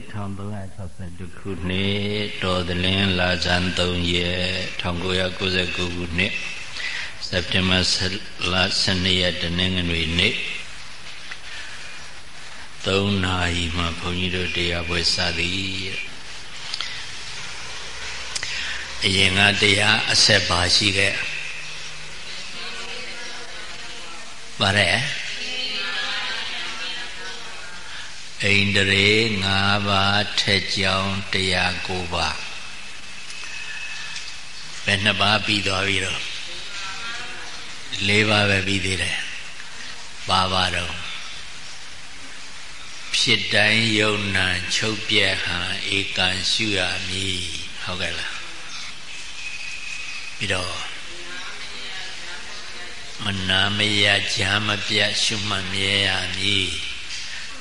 1362ခုနှစ်တော်သလင်းလာဇန်3ရက်1999ခုနှစ်စက်တင်ဘာလ12ရက်တနင်္ဂနွေနေ့3နာရီမှဘုန်းကြီးတို့တရားပွဲစသည်အရင်ကတရားအဆက်ပါရှိခဲ့ပါတယ် ဣန္ဒြေ၅ပါးထက်ကြောင်းတရား၉ပါးဘယ်နှပါးပြီးသွားပြီတော့၄ပါးပဲပြီးသေးတယ်ပါပါတော့ဖြစ်တိုင်းယုံနာချုပ်ပြက်ဟံဧကံရှုရမည်ဟုတ်ကဲ့လားပြီးတော့မနာမရကြာမပြတ်ရှုမှတ်မြဲရမည်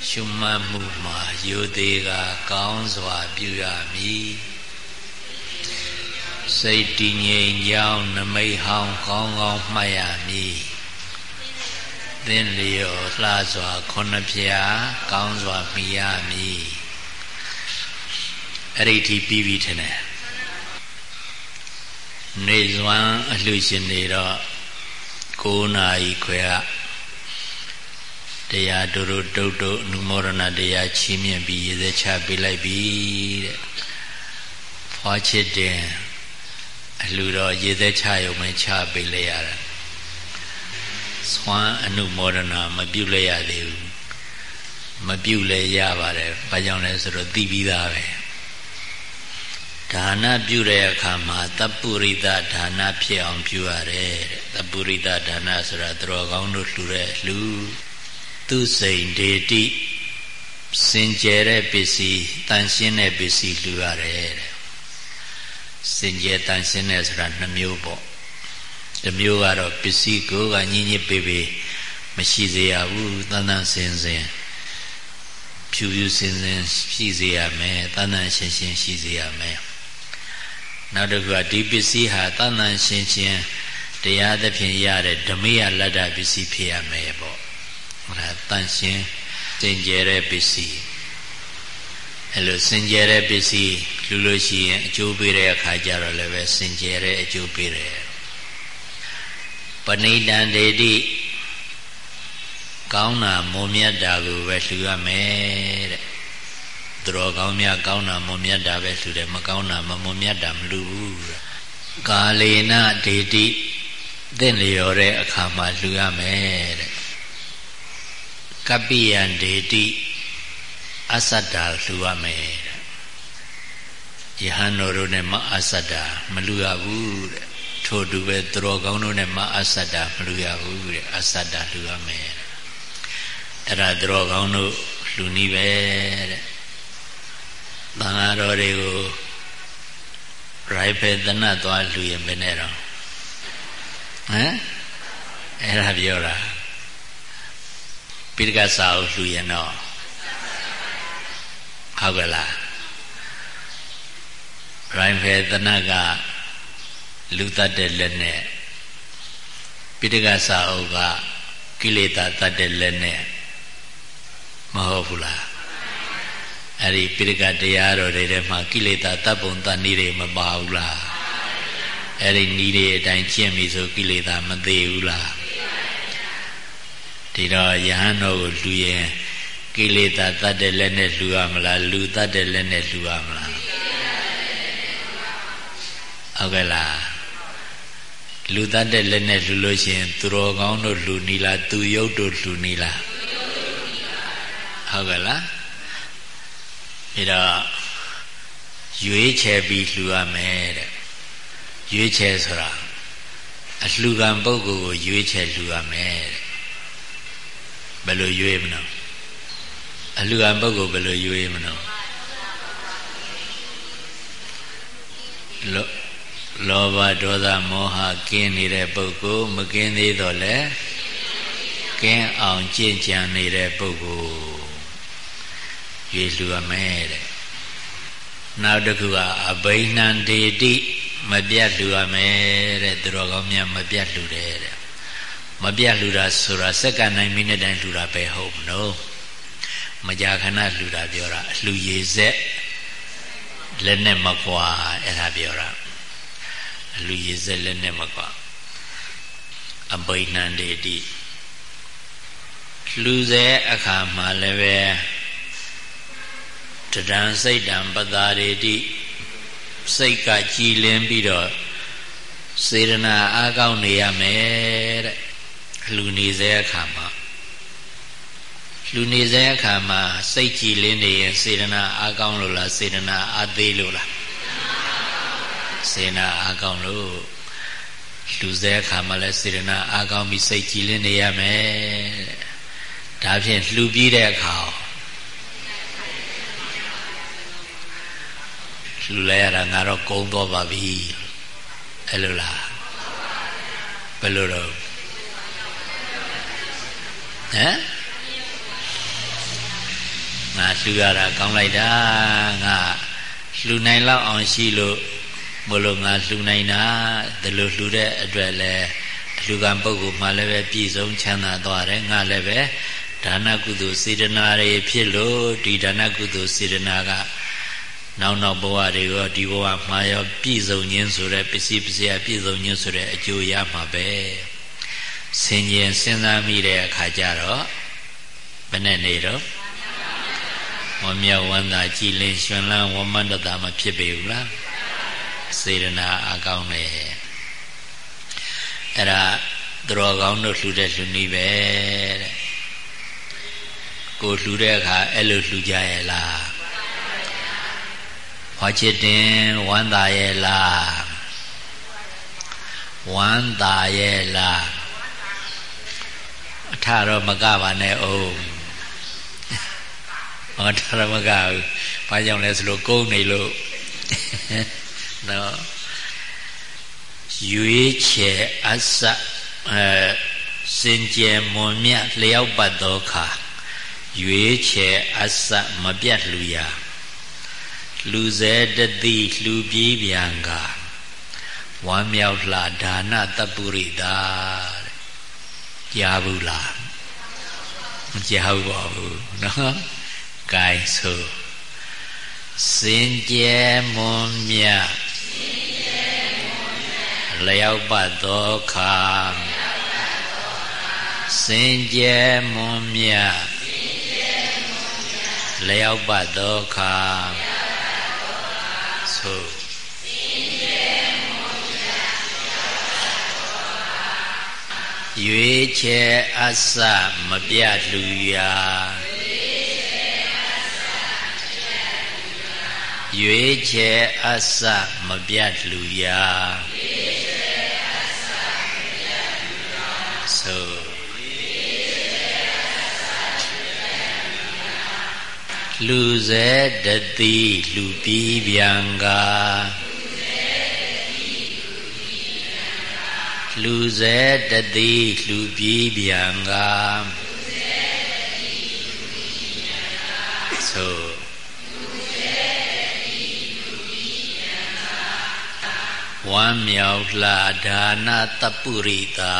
ရှုမှတ်မှုမှာယူသေးကကောင်းစွာပြုရမည်စိတ်တည်ငြိမ်ကြောင်းနမိတ်ဟောင်းကောင်းကောင်းမှတ်ရမည်သင်လျော်လှစွာခုနှစ်ဖြာကောင်းစွာမိရမည်အဲ့ဒီထိပြီးပြီထင်တယ်နေစွမ်းအလှရှင်နေတော့9နာရီခွဲက တရားတို့တို့တုတ်တုတ်အနုမောဒနာတရားချီးမြှင့်ပြီးရေစဲချပေးလိုက်ပြီတဲ့ဖွာချစ်တယ်အလှတော်ရေစဲချရုံပဲချပေးလိုက်ရတာသွမ်းအနုမောဒနာမပြုတ်လဲရသေးဘူးမပြုတ်လဲရပါတယ်ဘာကြောင့်လဲဆိုတော့သိပြီးသားပဲဒါနပြုတဲ့အခါမှာတပုရိသဒါနဖြစ်အောင်ပြုရတယ်တပုရိသဒါနဆိုတာသူတော်ကောင်းတို့လှူတဲ့လှူ သူစိန်ဒေတိစင်ကြယ်တဲ့ပစ္စည်းတန်ရှင်းတဲ့ပစ္စည်းလှူရတယ်တဲ့စင်ကြယ်တန်ရှင်းတဲ့ဆိုတာနှမျိုးပေါ့တစ်မျိုးကတော့ပစ္စည်းကိုကညင်ညစ်ပေပေမရှိစေရဘူးတန်တန်စင်စင်ဖြူဖြူစင်စင်ရှိစေရမယ်တန်တန်ရှင်းရှင်းရှိစေရမယ်နောက်တစ်ခုကဒီပစ္စည်းဟာတန်တန်ရှင်းရှင်းတရားသဖြင့်ရတဲ့ဓမေယလတ္တပစ္စည်းဖြစ်ရမယ်ပေါ့ ဟုတ်လားတန်ရှင်းစင်ကြယ်တဲ့ပစ္စည်းအဲ့လိုစင်ကြယ်တဲ့ပစ္စည်းလူလို့ရှိရင်အကျိုးပေးတဲ့အခါကျတော့လည်းပဲစင်ကြယ်တဲ့အကျိုးပေးတယ်ပဏိတံဒေတိကောင်းတာမွန်မြတ်တာကိုပဲလှူရမယ်တဲ့သူတော်ကောင်းများကောင်းတာမွန်မြတ်တာပဲလှူတယ်မကောင်းတာမမွန်မြတ်တာမလှူဘူးကာလေနဒေတိသင့်လျော်တဲ့အခါမှာလှူရမယ်တဲ့ ကပိယံဒေတိအသတ္တာလှူရမယ်တဲ့ယဟန်တော်တို့နဲ့မအသတ္တာမလှူရဘူးတဲ့ထို့တူပဲသူတော်ကောင်းတို့နဲ့မအသတ္တာမလှူရဘူးတဲ့အသတ္တာလှူရမယ်တဲ့အဲ့ဒါသူတော်ကောင်းတို့လှူနည်းပဲတဲ့သံဃာတော်တွေကိုရိုက်ဖယ်သနတ်သွားလှူရင်ဘယ်နဲ့တော့ဟမ်အဲ့ဒါပြောတာ ပိဋကစာအုပ်လှူရင်တော့ဟုတ်ကလားရိုင်းဖယ်သနတ်ကလူတတ်တဲ့လက်နဲ့ပိဋကစာအုပ်ကကိလေသာတတ်တဲ့လက်နဲ့မဟုတ်ဘူးလားအဲ့ဒီပိဋကတရားတော်တွေထဲမှာကိလေသာတပ်ပုံတဏှိတွေမပါဘူးလားအဲ့ဒီဤတွေအတိုင်းကျင့်ပြီဆိုကိလေသာမသေးဘူးလား ဒီတော့ယဟန်တော်ကိုလူရင်ကိလေသာတတ်တဲ့လက်နဲ့လူရမလားလူတတ်တဲ့လက်နဲ့လူရမလားဟုတ်ကဲ့လားလူတတ်တဲ့လက်နဲ့လူလို့ရှိရင်သူတော်ကောင်းတို့လူနီလားသူရုပ်တို့လူနီလားဟုတ်ကဲ့လားပြီးတော့ရွေးချယ်ပြီးလှူရမယ်တဲ့ရွေးချယ်ဆိုတာအလှူကံပုဂ္ဂိုလ်ကိုရွေးချယ်လှူရမယ်တဲ့ ဘယ်လိုရွေးမလို့အလှူကံပုဂ္ဂိုလ်ဘယ်လိုရွေးမလို့လောလောဘဒေါသမောဟကင်းနေတဲ့ပုဂ္ဂိုလ်မကင်းသေးတော့လေကင်းအောင်ကြင်ကြံနေတဲ့ပုဂ္ဂိုလ်ရွေလှူရမယ်တဲ့နောက်တစ်ခုကအဘိနှံဒေတိမပြတ်လှူရမယ်တဲ့သူတော်ကောင်းများမပြတ်လှူတယ်တဲ့ မပြတ်လှူတာဆိုတာစက္ကန့်တိုင်းမိနစ်တိုင်းလှူတာပဲဟုတ်မလို့မကြာခဏလှူတာပြောတာအလှူရေဆက်လက်နဲ့မကွာအဲ့ဒါပြောတာအလှူရေဆက်လက်နဲ့မကွာအဘိနန္တေတိလှူစေအခါမှာလည်းပဲတဒံစိတ်တံပတာရေတိစိတ်ကကြည်လင်းပြီးတော့စေရနာအားကောင်းနေရမယ်တဲ့ လူနေစေအခါမှာလူနေစေအခါမှာစိတ်ကြည်လင်းနေရင်စေရနာအားကောင်းလို့လားစေရနာအားသေးလို့လားစေနာအားကောင်းလို့လူစေအခါမှာလဲစေရနာအားကောင်းပြီးစိတ်ကြည်လင်းနေရမယ်ဒါဖြင့်လှူပြီးတဲ့အခါလှူလိုက်ရတာငါတော့ကုံတော့ပါပြီအဲ့လိုလားဘယ်လိုတော့ ဟမ်ငါလှူရတာကောင်းလိုက်တာငါလှူနိုင်လောက်အောင်ရှိလို့မလို့ငါလှူနိုင်တာဒီလိုလှူတဲ့အတွက်လဲလူကံပုဂ္ဂိုလ်မှလည်းပဲပြည့်စုံချမ်းသာသွားတယ်ငါလည်းပဲဒါနကုသိုလ်စေတနာတွေဖြစ်လို့ဒီဒါနကုသိုလ်စေတနာကနောက်နောက်ဘဝတွေရောဒီဘဝမှာရောပြည့်စုံခြင်းဆိုတဲ့ပစ္စည်းပစ္စည်းပြည့်စုံခြင်းဆိုတဲ့အကျိုးရမှာပဲ ဆင်ញင်စဉ်းစားမိတဲ့အခါကျတော့ဘယ်နဲ့နေတော့ဝမ်းမြောက်ဝမ်းသာကြည်လင်ရှင်လန်းဝမန္တတာမဖြစ်ပေဘူးလားစေရနာအကောင်းတယ်အဲ့ဒါသူတော်ကောင်းတို့လှူတဲ့လှူနည်းပဲတဲ့ကိုလှူတဲ့အခါအဲ့လိုလှူကြရဲ့လားဟောချစ်တင်ဝမ်းသာရဲ့လားဝမ်းသာရဲ့လား အထတော့မကပါနဲ့အောင်ဟောထတော့မကဘူးဘာကြောင့်လဲဆိုလို့ကုန်းနေလို့နော်ရွေးချယ်အစအဲစင်ကြယ်မွန်မြတ်လျောက်ပတ်သောခါရွေးချယ်အစမပြတ်လူရာလူစေတတိလူပြေးပြန်ကဝမ်းမြောက်လှဒါနတပုရိတာ ကြားဘူးလားမကြားဘူးပါဘူးနော်ကဲဆိုစင်ကြယ်မွန်မြတ်လျောက်ပတ်သောခါစင်ကြယ်မွန်မြတ်လျောက်ပတ်သောခါဆို ရွေချေအစမပြလူရာရွေချေအစမပြလူရာဆိုလူစေတတိလူပြီးပြန်က လူစေတတိလူပြီးပြန်ကဆိုဝမ်းမြောက်လာဒါနတပုရိတာ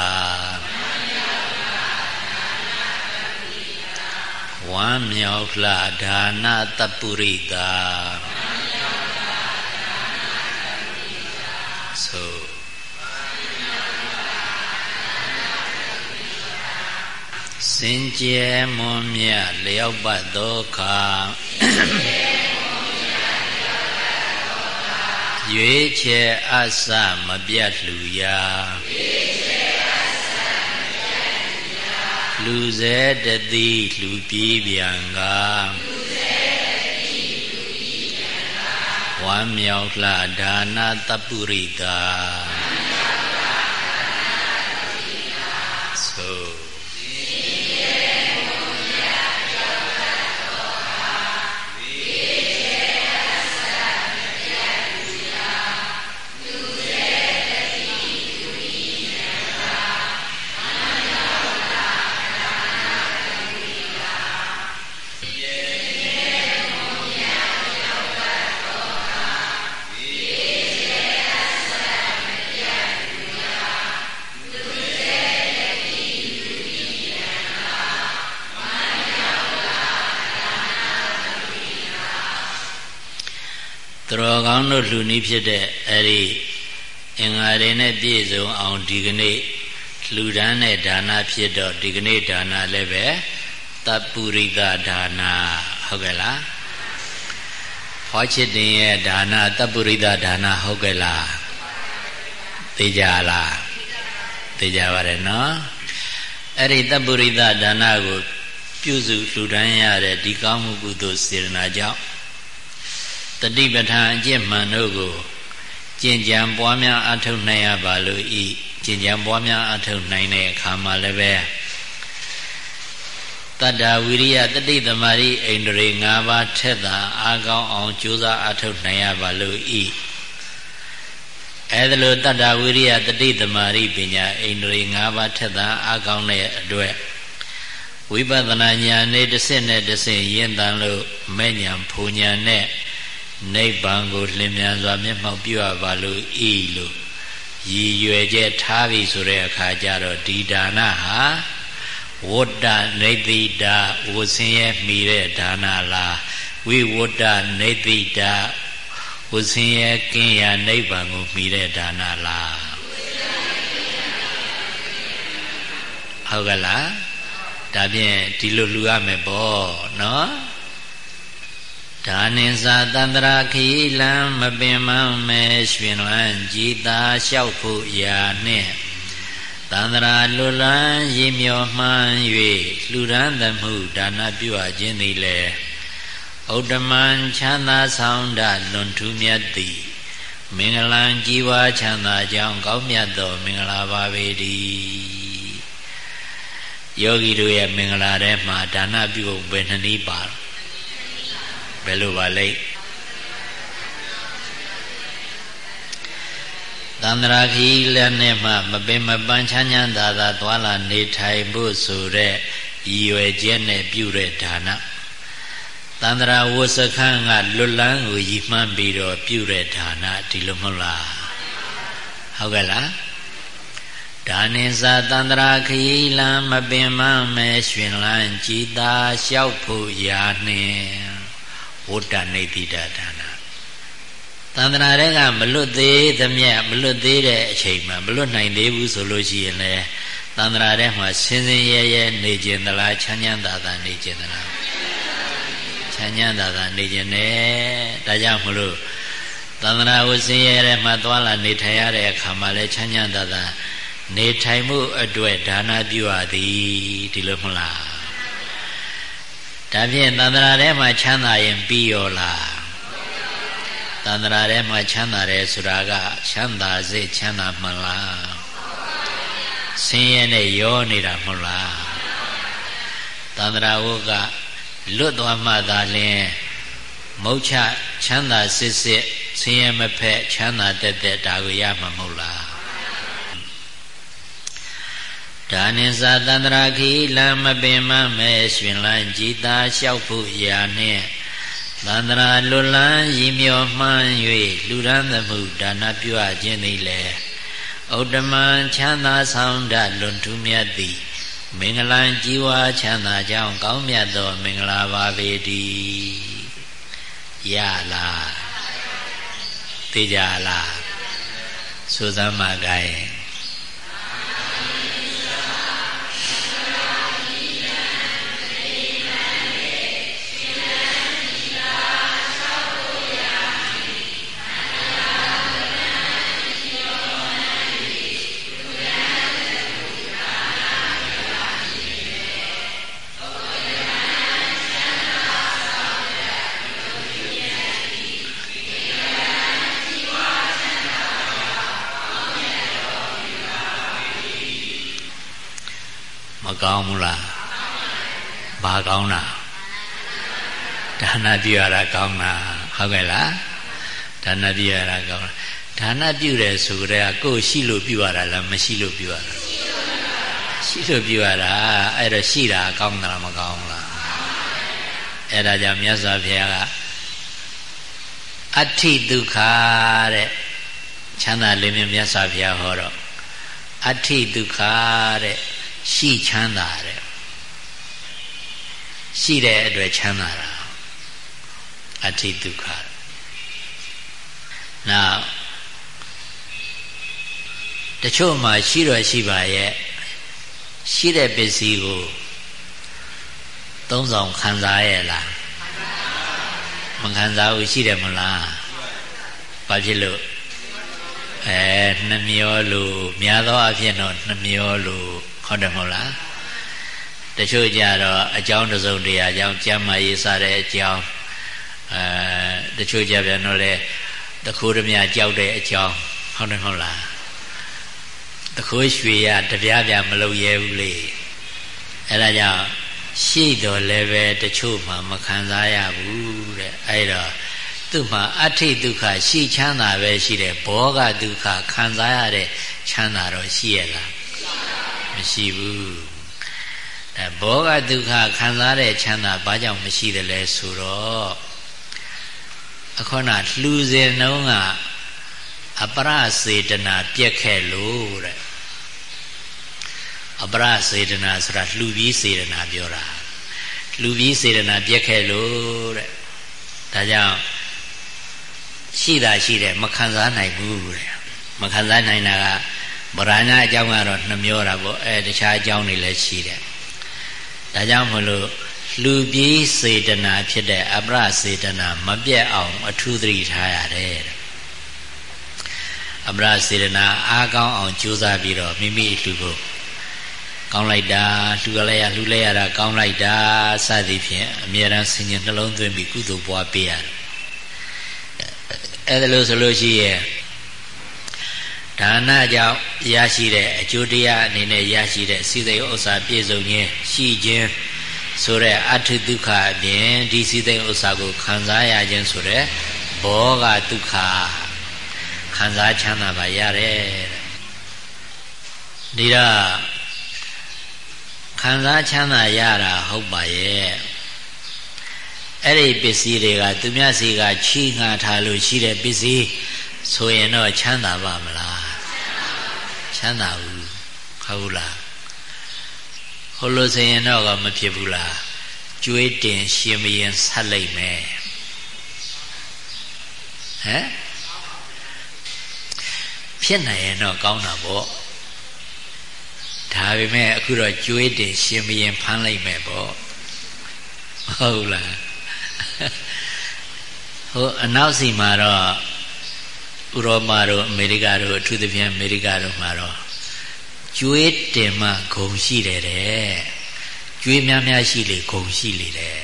ဝမ်းမြောက်လှဒါနတပုရိတာဆို စင်ကြယ်မွန်မြတ်လျောက်ပတ်သောခါရွေးချယ်အစမပြတ်လှူရာရွေးလူစေတတိလူပြီးပြန်ကဝမ်းမြောက်လှဒါနတပုရိတာ င်းတို့လှူနည်းဖြစ်တဲ့အဲ့ဒီအင်္ဂါတွေနဲ့ပြည့်စုံအောင်ဒီကနေ့လှူဒန်းတဲ့ဒါနဖြစ်တော့ဒီကနေ့ဒါနလည်းပဲတပုရိသဒါနဟုတ်ကဲ့လားဟောချစ်တင်ရဲ့ဒါနတပုရိသဒါနဟုတ်ကဲ့လားသိကြလားသိကြပါတယ်နော်အဲ့ဒီတပုရိသဒါနကို ပြုစုလှူဒန်းရတဲ့ဒီကောင်းမှုကုသိုလ်စေတနာကြောင့် တတိပဋ္ဌာန်အကျင့်မှန်တို့ကိုကျင့်ကြံပွားများအထောက်နိုင်ရပါလို့ဤကျင့်ကြံပွားများအထောက်နိုင်တဲ့အခါမှာလည်းပဲတတ္တဝိရိယတတိသမารိအိန္ဒြေ၅ပါးထက်သာအာကောင်းအောင်ကြိုးစားအထောက်နိုင်ရပါလို့ဤအဲဒါလိုတတ္တဝိရိယတတိသမารိပညာအိန္ဒြေ၅ပါးထက်သာအာကောင်းတဲ့အတွက်ဝိပဿနာဉာဏ်နဲ့တစ်ဆင့်နဲ့တစ်ဆင့်ရင့်တန်လို့မဲ့ဉာဏ်ဖူဉာဏ်နဲ့ နိဗ္ဗာန်ကိုလင်းမြန်စွာ မျက်မှောက်ပြုရပါလို့ဤလို့ရည်ရွယ်ချက်ထားပြီဆိုတဲ့အခါကျတော့ဒီဒါနဟာဝတ္တနေတိတာဝဆင်းရဲမိတဲ့ဒါနလားဝိဝတ္တနေတိတာဝဆင်းရဲကင်းရာနိဗ္ဗာန်ကိုမိတဲ့ဒါနလားဟုတ်ကလားဒါဖြင့်ဒီလိုလူရမယ်ပေါ့နော် ဒါနိစာတန္တရာခီလံမပင်မမဲရွှင်လန်းကြည်သာလျှောက်ဖို့ရာနှင့်တန္တရာလွလန်းရည်မြော်မှန်း၍လှူဒန်းသမှုဒါနပြုအပ်ခြင်းသည်လေဥဒ္ဓမံချမ်းသာဆောင်တလွန်ထူးမြတ်သည်မင်္ဂလံជីវာချမ်းသာကြောင်းကောင်းမြတ်သောမင်္ဂလာပါပေတည်းယောဂီတို့ရဲ့မင်္ဂလာထဲမှာဒါနပြုဖို့ဘယ်နှနည်းပါ ဘယ်လိုပါလိမ့်သန္တရာခီလည်းနဲ့မှမပင်မပန်းချမ်းချမ်းသာသာသွာလာနေထိုင်ဖို့ဆိုတဲ့ရည်ရွယ်ချက်နဲ့ပြုတဲ့ဒါနသန္တရာဝစခန်းကလွတ်လန်းကိုရည်မှန်းပြီးတော့ပြုတဲ့ဒါနဒီလိုမဟုတ်လားဟုတ်ကဲ့လားဒါနိစာတန္တရာခီလံမပင်မမဲရွှင်လန်းကြည်သာလျှောက်ဖို့ရာနှင့် ဝတ္တနေတိတာဒါနသန္တရာတဲ့ကမလွတ်သေးသမျှမလွတ်သေးတဲ့အချိန်မှာမလွတ်နိုင်သေးဘူးဆိုလို့ရှိရင်လေသန္တရာတဲ့မှာဆင်းဆင်းရဲရဲနေကျင်သလားချမ်းချမ်းသာသာနေကျင်သလားချမ်းချမ်းသာသာနေကျင်တယ်ဒါကြောင့်မလို့သန္တရာကိုဆင်းရဲရဲမှာသွားလာနေထိုင်ရတဲ့အခါမှာလဲချမ်းချမ်းသာသာနေထိုင်မှုအတွက်ဒါနပြုရသည်ဒီလိုမဟုတ်လား ဒါဖြင့်သန္တရာထဲမှာချမ်းသာရင်ပြီးရောလားသန္တရာထဲမှာချမ်းသာတယ်ဆိုတာကချမ်းသာစေချမ်းသာမှန်လားဆင်းရဲနဲ့ရောနေတာမဟုတ်လားသန္တရာဝုကလွတ်သွားမှသာလျှင်မုတ်ချချမ်းသာစစ်စစ်ဆင်းရဲမဖက်ချမ်းသာတက်တက်ဒါကိုရမှာမဟုတ်လား ဒါနိသာတန္တရာခိလံမပင်မမဲရွှင်လန်းကြည်သာလျှောက်ဖို့ရာနှင့်သန္တရာလွလန်းရည်မြော်မှန်း၍လူရန်သမှုဒါနပြုအပ်ခြင်းသည်လေဥဒ္ဓမံချမ်းသာဆောင်တလွန်ထူးမြတ်သည်မင်္ဂလံជីវာချမ်းသာကြောင်းကောင်းမြတ်သော မင်္ဂလာပါပေတည်းရလားသိကြလားသုသမကိုင်း ကောင်းဘူးလားဘာကောင်းတာဒါနပြုရတာကောင်းတာဟုတ်ကဲ့လားဒါနပြုရတာကောင်းဒါနပြုတယ်ဆိုကြတဲ့ကိုယ်ရှိလို့ပြုရတာလားမရှိလို့ပြုရတာရှိလို့ပြုရတာအဲ့တော့ရှိတာကောင်းတာမကောင်းလားအဲ့ဒါကြောင့်မြတ်စွာဘုရားကအဋ္ဌိဒုက္ခတဲ့ချမ်းသာလေးမြတ်မြတ်စွာဘုရားဟောတော့အဋ္ဌိဒုက္ခတဲ့ ရှိချမ်းသာတဲ့ရှိတဲ့အတွက်ချမ်းသာတာအဋ္ဌိဒုက္ခနောက်တချို့မှာရှိတော့ရှိပါရဲ့ရှိတဲ့ပစ္စည်းကိုသုံးဆောင်ခံစားရဲ့လားမခံစားဘူးရှိတယ်မလားဘာဖြစ်လို့အဲနှမျောလို့များသောအားဖြင့်တော့နှမျောလို့ ဟုတ်တယ်မဟုတ်လားတချို့ကြတော့အကြောင်းတစုံတရာအကြောင်းကြမ်းမာရေးစားတဲ့အကြောင်းအဲတချို့ကြပြန်တော့လေတခိုးဓမြကြောက်တဲ့အကြောင်းဟုတ်တယ်မဟုတ်လားတခိုးရွှေရတပြားပြမလုပ်ရဲဘူးလေအဲဒါကြောင့်ရှိတော်လည်းပဲတချို့မှမခံစားရဘူးတဲ့အဲ့တော့သူ့မှာအဋ္ဌိဒုက္ခရှိချမ်းသာပဲရှိတယ်ဘောဂဒုက္ခခံစားရတဲ့ချမ်းသာတော့ရှိရလား မရှိဘူးအဲဘောဂဒုက္ခခံစားတဲ့ချမ်းသာဘာကြောင့်မရှိတယ်လဲဆိုတော့အခုနလှူစင်နှုံးကအပရစေတနာပြက်ခဲ့လို့တဲ့အပရစေတနာဆိုတာလှူပြီးစေတနာပြောတာလှူပြီးစေတနာပြက်ခဲ့လို့တဲ့ဒါကြောင့်ရှိတာရှိတယ်မခံစားနိုင်ဘူးတဲ့မခံစားနိုင်တာက ဗราဏအကြောင်းကတော့နှမျောတာပေါ့အဲတခြားအကြောင်းတွေလည်းရှိတယ်ဒါကြောင့်မလို့လူပြီးစေတနာဖြစ်တဲ့အပရစေတနာမပြတ်အောင်အထူးသတိထားရတယ်အပရစေတနာအားကောင်းအောင်ကြိုးစားပြီးတော့မိမိလူကိုကောင်းလိုက်တာလှူလိုက်ရလှူလိုက်ရတာကောင်းလိုက်တာစသည်ဖြင့်အမြဲတမ်းဆင်ញင်နှလုံးသွင်းပြီးကုသိုလ်ပွားပေးရတယ်အဲ့ဒါလို့ဆိုလို့ရှိရဲ့ ဒါနကြောင့်ရရှိတဲ့အကျိုးတရားအနေနဲ့ရရှိတဲ့စိသိဥစ္စာပြည့်စုံခြင်းရှိခြင်းဆိုတဲ့အဋ္ဌဒုက္ခအပြင်ဒီစိသိဥစ္စာကိုခံစားရခြင်းဆိုတဲ့ဘောဂဒုက္ခခံစားချမ်းသာပါရတယ်ဒီတော့ခံစားချမ်းသာရတာဟုတ်ပါရဲ့အဲ့ဒီပစ္စည်းတွေကသူမြတ်စီကချီငှာထားလို့ရှိတဲ့ပစ္စည်းဆိုရင်တော့ချမ်းသာပါမလား ချမ်းသာဘူးဟုတ်လားဟိုလိုဆိုရင်တော့မဖြစ်ဘူးလားကျွေးတင်ရှင်မရင်ဆက်လိုက်မယ်ဟမ်ဖြစ်နိုင်ရင်တော့ကောင်းတာပေါ့ဒါပေမဲ့အခုတော့ကျွေးတင်ရှင်မရင်ဖမ်းလိုက်မယ်ပေါ့ဟုတ်လားဟိုအနောက်စီမှာတော့ ဥရောပတို့အမေရိကတို့အထူးသဖြင့်အမေရိကတို့မှာတော့ကျွေးတင်မှဂုံရှိတယ်တဲ့ကျွေးများများရှိလေဂုံရှိလေတဲ့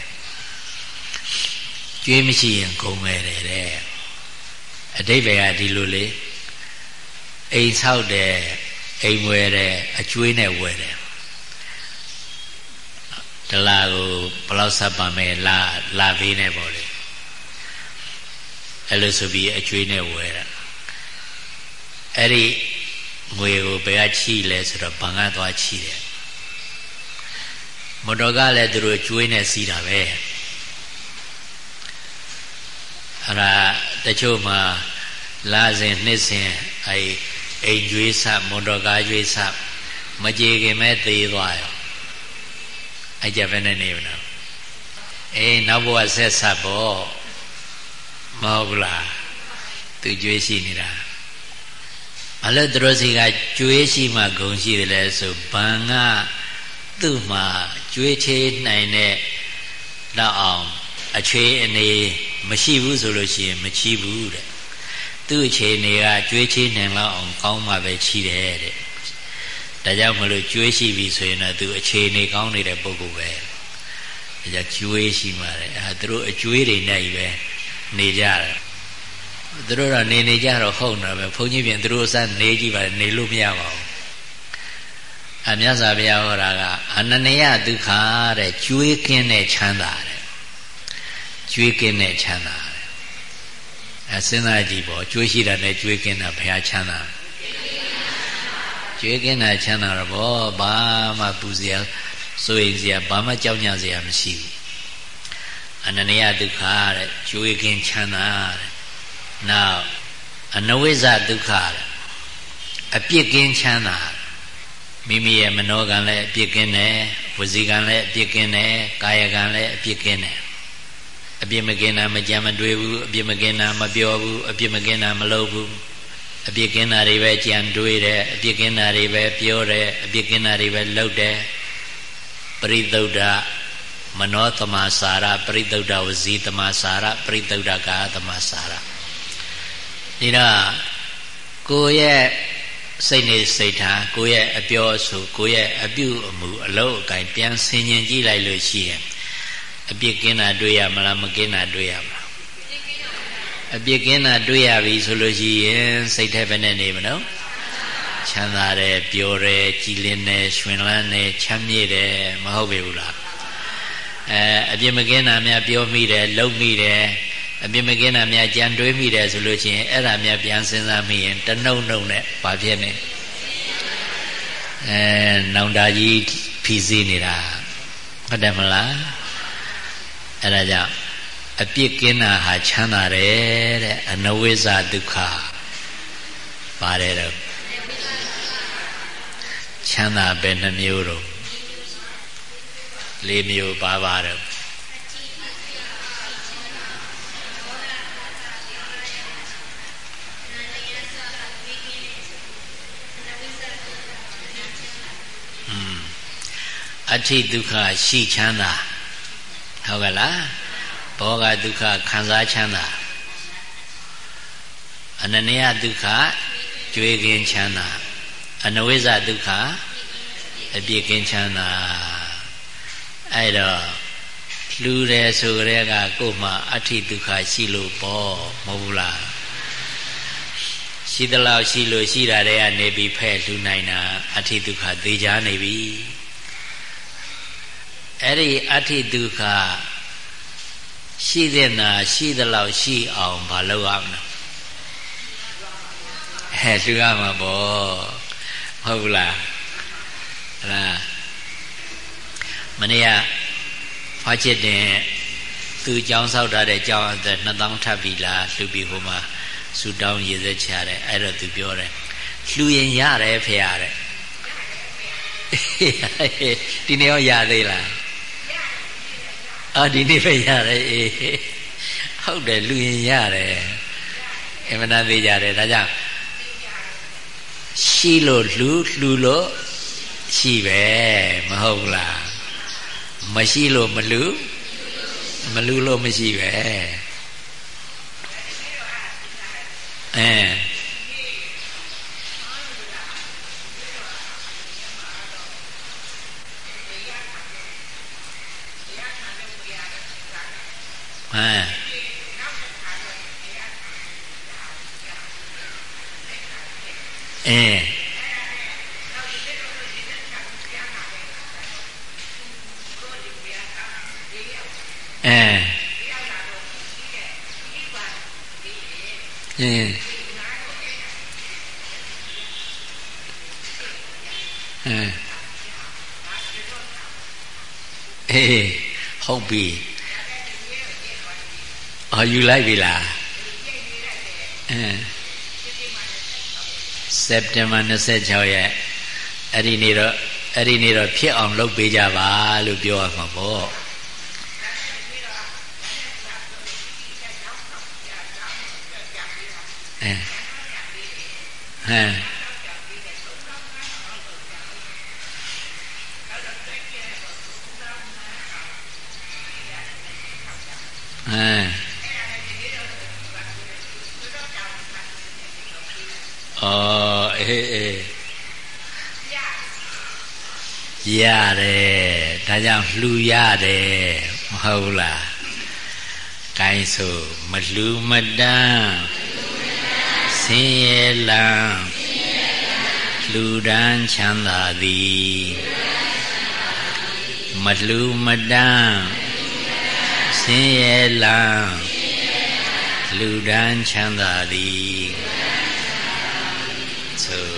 ကျွေးမရှိရင်ဂုံပဲတဲ့အတိတ်ပဲကဒီလိုလေအိမ်ဆောက်တယ်အိမ်ဝယ်တယ်အကျွေးနဲ့ဝယ်တယ်တလာကိုဘလောက်ဆက်ပါမယ်လာလာပေးနေပေါ့လေအဲ့လိုဆိုပြီးအကျွေးနဲ့ဝယ်တာ အဲ့ဒီငွေကိုဘယ်ကချီလဲဆိုတော့ဘန်ကသွားချီတယ်မတော်ကလည်းသူတို့ကျွေးနဲ့စီးတာပဲအဲ့ဒါတချို့မှာလာစဉ်နှစ်စဉ်အဲအိမ်ကျွေးဆမွန်တော်ကားကျွေးဆမကြေခင်မဲ့သေးသွားရောအဲ့ကြဘယ်နဲ့နေမလို့အေးနောက်ဘဝဆက်ဆက်ပေါ့မဟုတ်ဘူးလားသူကျွေးရှိနေတာ ဘာလို့သူတို့စီကကျွေးရှိမှဂုံရှိတယ်လဲဆိုဘန်ကသူ့မှာကျွေးချေးနိုင်တဲ့တော့အောင်အခြေအနေမရှိဘူးဆိုလို့ရှိရင်မချီးဘူးတဲ့သူ့အခြေအနေကကျွေးချေးနိုင်လောက်အောင်ကောင်းမှပဲချီးတယ်တဲ့ဒါကြောင့်မလို့ကျွေးရှိပြီဆိုရင်တော့သူအခြေအနေကောင်းနေတဲ့ပုဂ္ဂိုလ်ပဲဒါကြောင့်ကျွေးရှိမှတယ်အဲသူတို့အကျွေးတွေနဲ့ပဲနေကြတယ် သူတို့တော့နေနေကြတော့ဟုတ်တယ်ပဲဘုန်းကြီးပြင်သူတို့အစနေကြည့်ပါနေလို့မရပါဘူးအမြတ်စွာဘုရားဟောတာကအနနယဒုက္ခတဲ့ကျွေးကင်းတဲ့ချမ်းသာတဲ့ကျွေးကင်းတဲ့ချမ်းသာတဲ့အဲစဉ်းစားကြည့်ပေါ့ကျွေးရှိတာနဲ့ကျွေးကင်းတာဘုရားချမ်းသာကျွေးကင်းတာချမ်းသာတော့ဘောဘာမှပူစရာစိုးရိမ်စရာဘာမှကြောက်ကြစရာမရှိဘူးအနနယဒုက္ခတဲ့ကျွေးကင်းချမ်းသာတဲ့ နောက်အနဝိဇ္ဇဒုက္ခတဲ့အပြစ်ကင်းချမ်းသာမိမိရဲ့မနောကံလည်းအပြစ်ကင်းတယ်ဝစီကံလည်းအပြစ်ကင်းတယ်ကာယကံလည်းအပြစ်ကင်းတယ်အအပြစ်မကင်းတာမကြမ်းမတွေးဘူးအပြစ်မကင်းတာမပြောဘူးအပြစ်မကင်းတာမလုပ်ဘူးအပြစ်ကင်းတာတွေပဲကြံတွေးတယ်အပြစ်ကင်းတာတွေပဲပြောတယ်အပြစ်ကင်းတာတွေပဲလုပ်တယ်ပရိသုဒ္ဓမနောတမစာရပရိသုဒ္ဓဝဇီတမစာရပရိသုဒ္ဓကာတမစာရ ဒီတော့ကိုရဲ့စိတ်နေစိတ်ထားကိုရဲ့အပြောအဆိုကိုရဲ့အပြုအမူအလုပ်အကိုင်ပြန်ဆင်ញင်ကြည့်လိုက်လို့ရှိရင်အပြစ်ကင်းတာတွေ့ရမလားမကင်းတာတွေ့ရမလားအပြစ်ကင်းတာတွေ့ရပြီဆိုလို့ရှိရင်စိတ်ထဲပဲနဲ့နေမနော်ချမ်းသာတယ်ပျော်တယ်ကြည်လင်တယ်ရွှင်လန်းတယ်ချမ်းမြေ့တယ်မဟုတ်ပြီဘူးလားအဲအပြစ်မကင်းတာများပြောမိတယ်လုံမိတယ် အပြစ်မကင်းတာများကြံတွေးမိတယ်ဆိုလို့ရှိရင်အဲ့ဒါများပြန်စဉ်းစားမိရင်တနှုံနှုံနဲ့ဘာဖြစ်နေအဲနောင်တကြီးဖြီးစည်းနေတာဟုတ်တယ်မလားအဲ့ဒါကြောင့်အပြစ်ကင်းတာဟာချမ်းသာတယ်တဲ့အနဝိဇ္ဇဒုက္ခပါတယ်တော့ချမ်းသာပဲနှမျိုးတော့လေးမျိုးပါပါတော့ အဋ္ဌိဒုက္ခရှိချမ်းသာဟုတ်ကလားဘောဂဒုက္ခခံစားချမ်းသာအနနယဒုက္ခကြွေးကင်းချမ်းသာအနဝိဇ္ဇဒုက္ခအပြစ်ကင်းချမ်းသာအဲ့တော့လှူတယ်ဆိုကြတဲ့ကကို့မှာအဋ္ဌိဒုက္ခရှိလို့ပေါ့မဟုတ်ဘူးလားရှိသလောက်ရှိလို့ရှိတာတွေကနေပြီးဖဲ့လှူနိုင်တာအဋ္ဌိဒုက္ခသေချာနေပြီ အဲ့ဒီအဋ္ဌိဒုက္ခရှိတဲ့နာရှိသလောက်ရှိအောင်မလုပ်ရမလားဟဲ့လှူရမှာပေါ့ဟုတ်လားအဲ့ဒါမနေ့ကဖာချစ်တဲ့သူကြောင်းဆောက်ထားတဲ့ကြောင်းအသက်2000ထပ်ပြီလားလှူပြီးဟိုမှာဆူတောင်းရေသက်ချတယ်အဲ့တော့သူပြောတယ်လှူရင်ရတယ်ဖေရတဲ့ဒီနေ့ရောရသေးလား အာဒီနေ့ပဲရတယ်အေးဟုတ်တယ်လူရင်ရတယ်အမှန်တန်သေးကြတယ်ဒါကြောင့်ရှိလို့လှူလှူလို့ရှိပဲမဟုတ်လားမရှိလို့မလှူမလှူလို့မရှိပဲအဲဟမ်အဲအဲအဲအေး ဟုတ်ပြီအော်ယူလိုက်ပြီလားအဲစက်တင်ဘာ26ရက်အဲ့ဒီနေ့တော့အဲ့ဒီနေ့တော့ဖြစ်အောင်လုပ်ပေးကြပါလို့ပြောရမှာပေါ့အဲဟမ် ရတယ်ဒါကြောင့်လှူရတယ်မဟုတ်လားကိုင်းဆိုမလှူမတန်းဆင်းရဲလန်းလှူဒန်းချမ်းသာသည်မလှူမတန်း ဆင်းရဲလန်းလှူဒန်းချမ်းသာသည်ဆို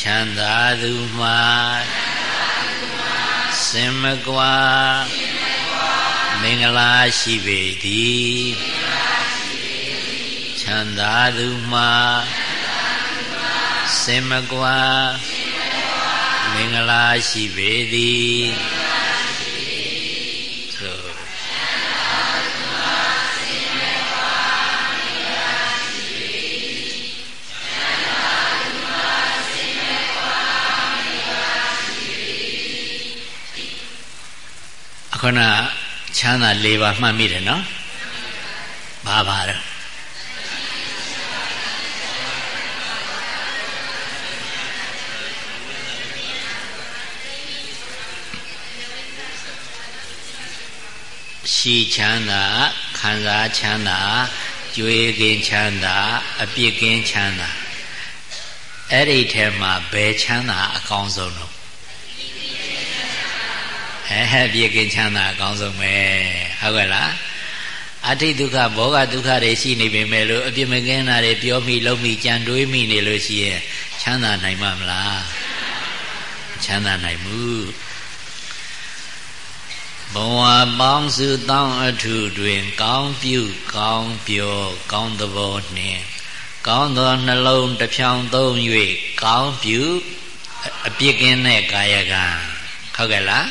ချမ်းသာသူမှာစင်မကွာမင်္ဂလာရှိပေသည်ချ မ်းသာသူမှာစင်မကွာမင်္ဂလာရှိပေသည်ခုနချမ်းသာ၄ပါးမှတ်မိတယ်နော်ဘာပါတော့ ရှိချမ်းသာခံစားချမ်းသာကြွေးကင်းချမ်းသာအပြစ်ကင်းချမ်းသာအဲ့ဒီထဲမှာဘယ်ချမ်းသာအကောင်းဆုံးတော့အဲပြည့်ကင်းချမ်းသာအကောင်းဆုံးပဲဟုတ်ကဲ့လားအဋိဒုက္ခဘောဂဒုက္ခတွေရှိနေပေမဲ့လို့အပြစ်မကင်းတာတွေပြောမိလုံးမိကြံတွေးမိနေလို့ရှိရင်ချမ်းသာနိုင်မှာမလားချမ်းသာနိုင်ဘူး ဘဝပေါင်းစုတောင်းအထုတွင် ကောင်းပြုကောင်းပြောကောင်းသဘောနှင့်ကောင်းသောနှလုံးတစ်ဖြောင်သုံး၍ကောင်းပြုအပြစ်ကင်းတဲ့ကာယကံဟုတ်ကဲ့လား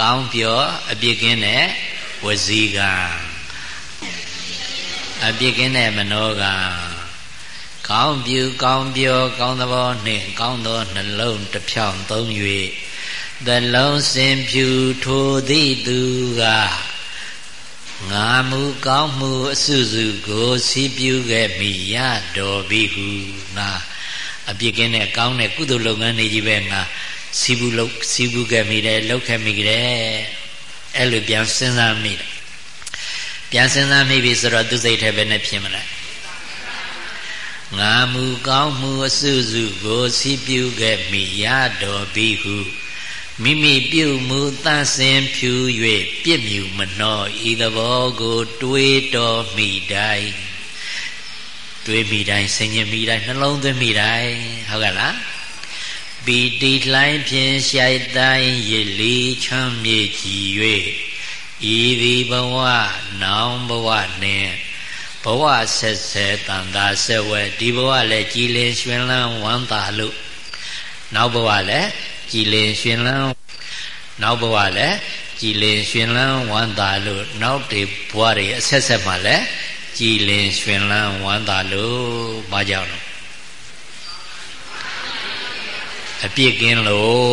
ကောင်းပြောအပြစ်ကင်းတဲ့ဝစီကံအပြစ်ကင်းတဲ့မနောကံကောင်းပြုကောင်းပြောကောင်းသဘောနှင့်ကောင်းသောနှလုံးတစ်ဖြောင်သုံး၍ သလုံးစင်ဖြူထိုသည့်သူကငါမူကောင်းမှုအစုစုကိုစီးပြုခဲ့မိရတော်ပြီဟုငါအပြစ်ကင်းတဲ့ကောင်းတဲ့ကုသိုလ်လုပ်ငန်းတွေကြီးပဲငါစီးဘူးလုပ်စီးဘူးခဲ့မိတယ်လုပ်ခဲ့မိကြတယ်အဲ့လိုပြန်စဉ်းစားမိတယ်ပြန်စဉ်းစားမိပြီဆိုတော့သူစိတ်ထဲပဲနဲ့ဖြစ်မလားငါမူကောင်းမှုအစုစုကိုစီးပြုခဲ့မိရတော်ပြီဟု မိမိပြုမှုတန်ဆင်ဖြူ၍ပြစ်မြူမနှောဤသဘောကို တွေးတော်မိတိုင်းတွေးမိတိုင်းဆင်ញင်မိတိုင်းနှလုံးသွင်းမိတိုင်းဟုတ်ကဲ့လားပီတိလှိုင်းဖြင့်ရှိုက်တိုင်းရည်လီချမ်းမြေကြည်၍ဤသည်ဘဝနောင်ဘဝနှင့်ဘဝဆက်ဆက်တန်တာဆက်ဝဲဒီဘဝလည်းကြည်လင်ရွှင်လန်းဝမ်းသာလို့နောက်ဘဝလည်း ကြည်လင်ရွှင်လန်းနောက်ဘဝလည်းကြည်လင်ရွှင်လန်းဝမ်းသာလို့နောက်တွေဘဝတွေအဆက်ဆက်မှာလည်းကြည်လင်ရွှင်လန်းဝမ်းသာလို့ဘာကြောင့်လဲအပြစ်ကင်းလို့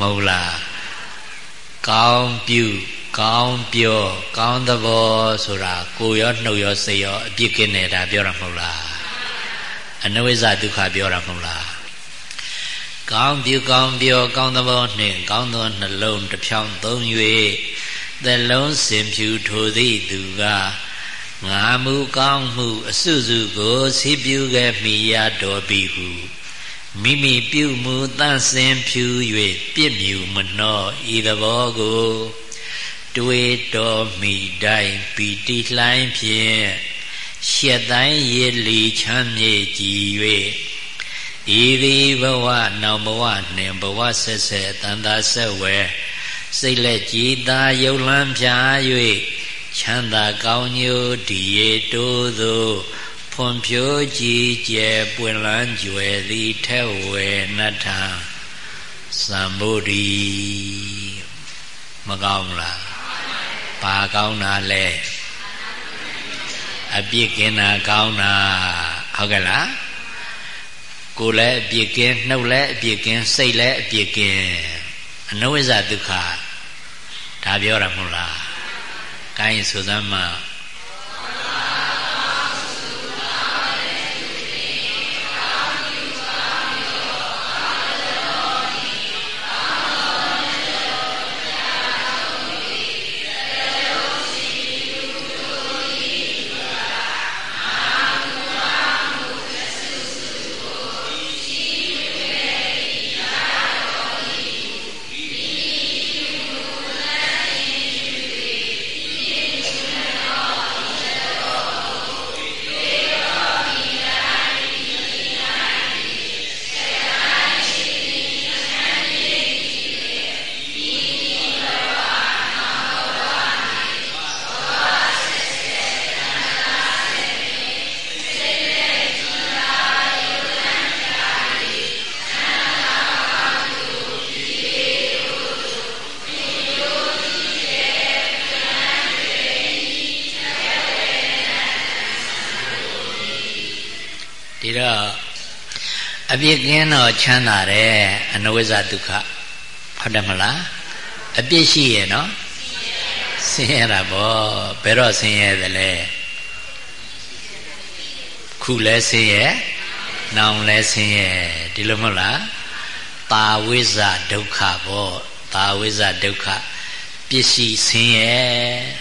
မဟုတ်လားကောင်းပြုကောင်းပြောကောင်းသဘောဆိုတာကိုရောနှုတ်ရောစိတ်ရောအပြစ်ကင်းနေတာပြောတာမဟုတ်လားအနဝိဇ္ဇဒုက္ခပြောတာမဟုတ်လား ကောင်းပြုကောင်းပြောကောင်းသဘောနှင့်ကောင်းသောနှလုံးတစ်ဖြောင်းသုံး၍သလုံးစင်ဖြူထိုသည့်သူကငါမူကောင်းမှု အစုစုကိုစီးပြူခဲ့မိရတော်ပြီဟုမိမိပြုမှုတန့်စင်ဖြူ၍ပြစ်မြူမနှောဤသဘောကိုတွေးတော်မိတိုင်းပီတိလှိုင်းဖြင့်ရှက်တိုင်းရည်လီချမ်းမြေကြည်၍ ဤသည်ဘဝနောက်ဘဝနှင့်ဘဝဆက်ဆက်တန်တာဆက်ဝဲစိတ်လက်ကြည်သာယုံလန်းဖြာ၍ချမ်းသာကောင်းညိုဒီရတိုးသောဖွန်ဖြိုးကြည်ကျယ်ပွင့်လန်းကြွယ်သည်ထဲဝေနတ္ထသံဗုဒ္ဓီမကောင်းလားဘာကောင်းတာလဲအပြစ်ကင်းတာကောင်းတာဟုတ်ကဲ့လား ကိုယ်လည်းအပြစ်ကင်းနှုတ်လည်းအပြစ်ကင်းစိတ်လည်းအပြစ်ကင်းအနဝိဇ္ဇဒုက္ခဒါပြောတာမဟုတ်လားကိုင်းဆိုသမ်းမှာ ပြစ်ကင်းတော့ချမ်းသာတယ်အနဝိဇ္ဇဒုက္ခဟုတ်တယ်မလားအပြစ်ရှိရဲ့နော်ဆင်းရဲတာပေါ့ဘယ်တော့ဆင်းရဲသလဲခုလဲဆင်းရဲနောင်လဲဆင်းရဲဒီလိုမဟုတ်လားတာဝိဇ္ဇဒုက္ခပေါ့တာဝိဇ္ဇဒုက္ခပစ္စည်းဆင်းရဲ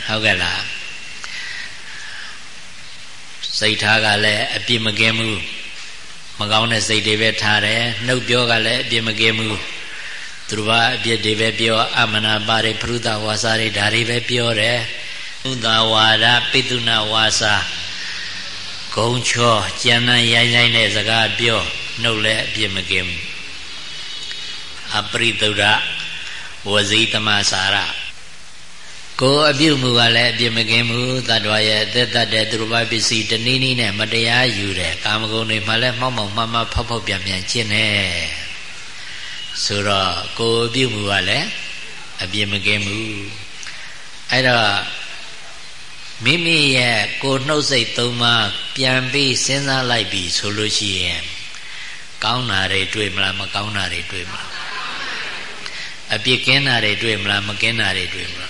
ဟုတ်ကဲ့လားစိတ်ထားကလည်းအပြစ်မကင်းဘူး မကောင်းတဲ့စိတ်တွေပဲထားတယ်နှုတ်ပြောကလည်းအပြစ်မကင်းဘူးသူတို့ကအပြစ်တွေပဲပြောအမနာပါရိပရုဒဝါစာတွေဒါတွေပဲပြောတယ်ဥဒဝါဒပိတုနာဝါစာဂုံချောကြံတန်းရိုင်းရိုင်းတဲ့စကားပြောနှုတ်လည်းအပြစ်မကင်းဘူးအပရိသုဒ္ဓဝဇိတမစာရ ကိုအပြုမှုကလည်းအပြစ်မကင်းဘူးတတ္တဝရဲ့အသက်တတ်တဲ့သူတို့ဘာပစ္စည်းတနည်းနည်းနဲ့မတရားယူတယ်ကာမဂုဏ်တွေမှလည်းမှောက်မှောက်မှမှဖောက်ဖောက်ပြန်ပြန်ကျင့်နေဆိုတော့ကိုအပြုမှုကလည်းအပြစ်မကင်းဘူးအဲ့တော့မိမိရဲ့ကိုနှုတ်စိတ်သုံးပါးပြန်ပြီးစဉ်းစားလိုက်ပြီဆိုလို့ရှိရင်ကောင်းတာတွေတွေ့မလားမကောင်းတာတွေတွေ့မလားအပြစ်ကင်းတာတွေတွေ့မလားမကင်းတာတွေတွေ့မလား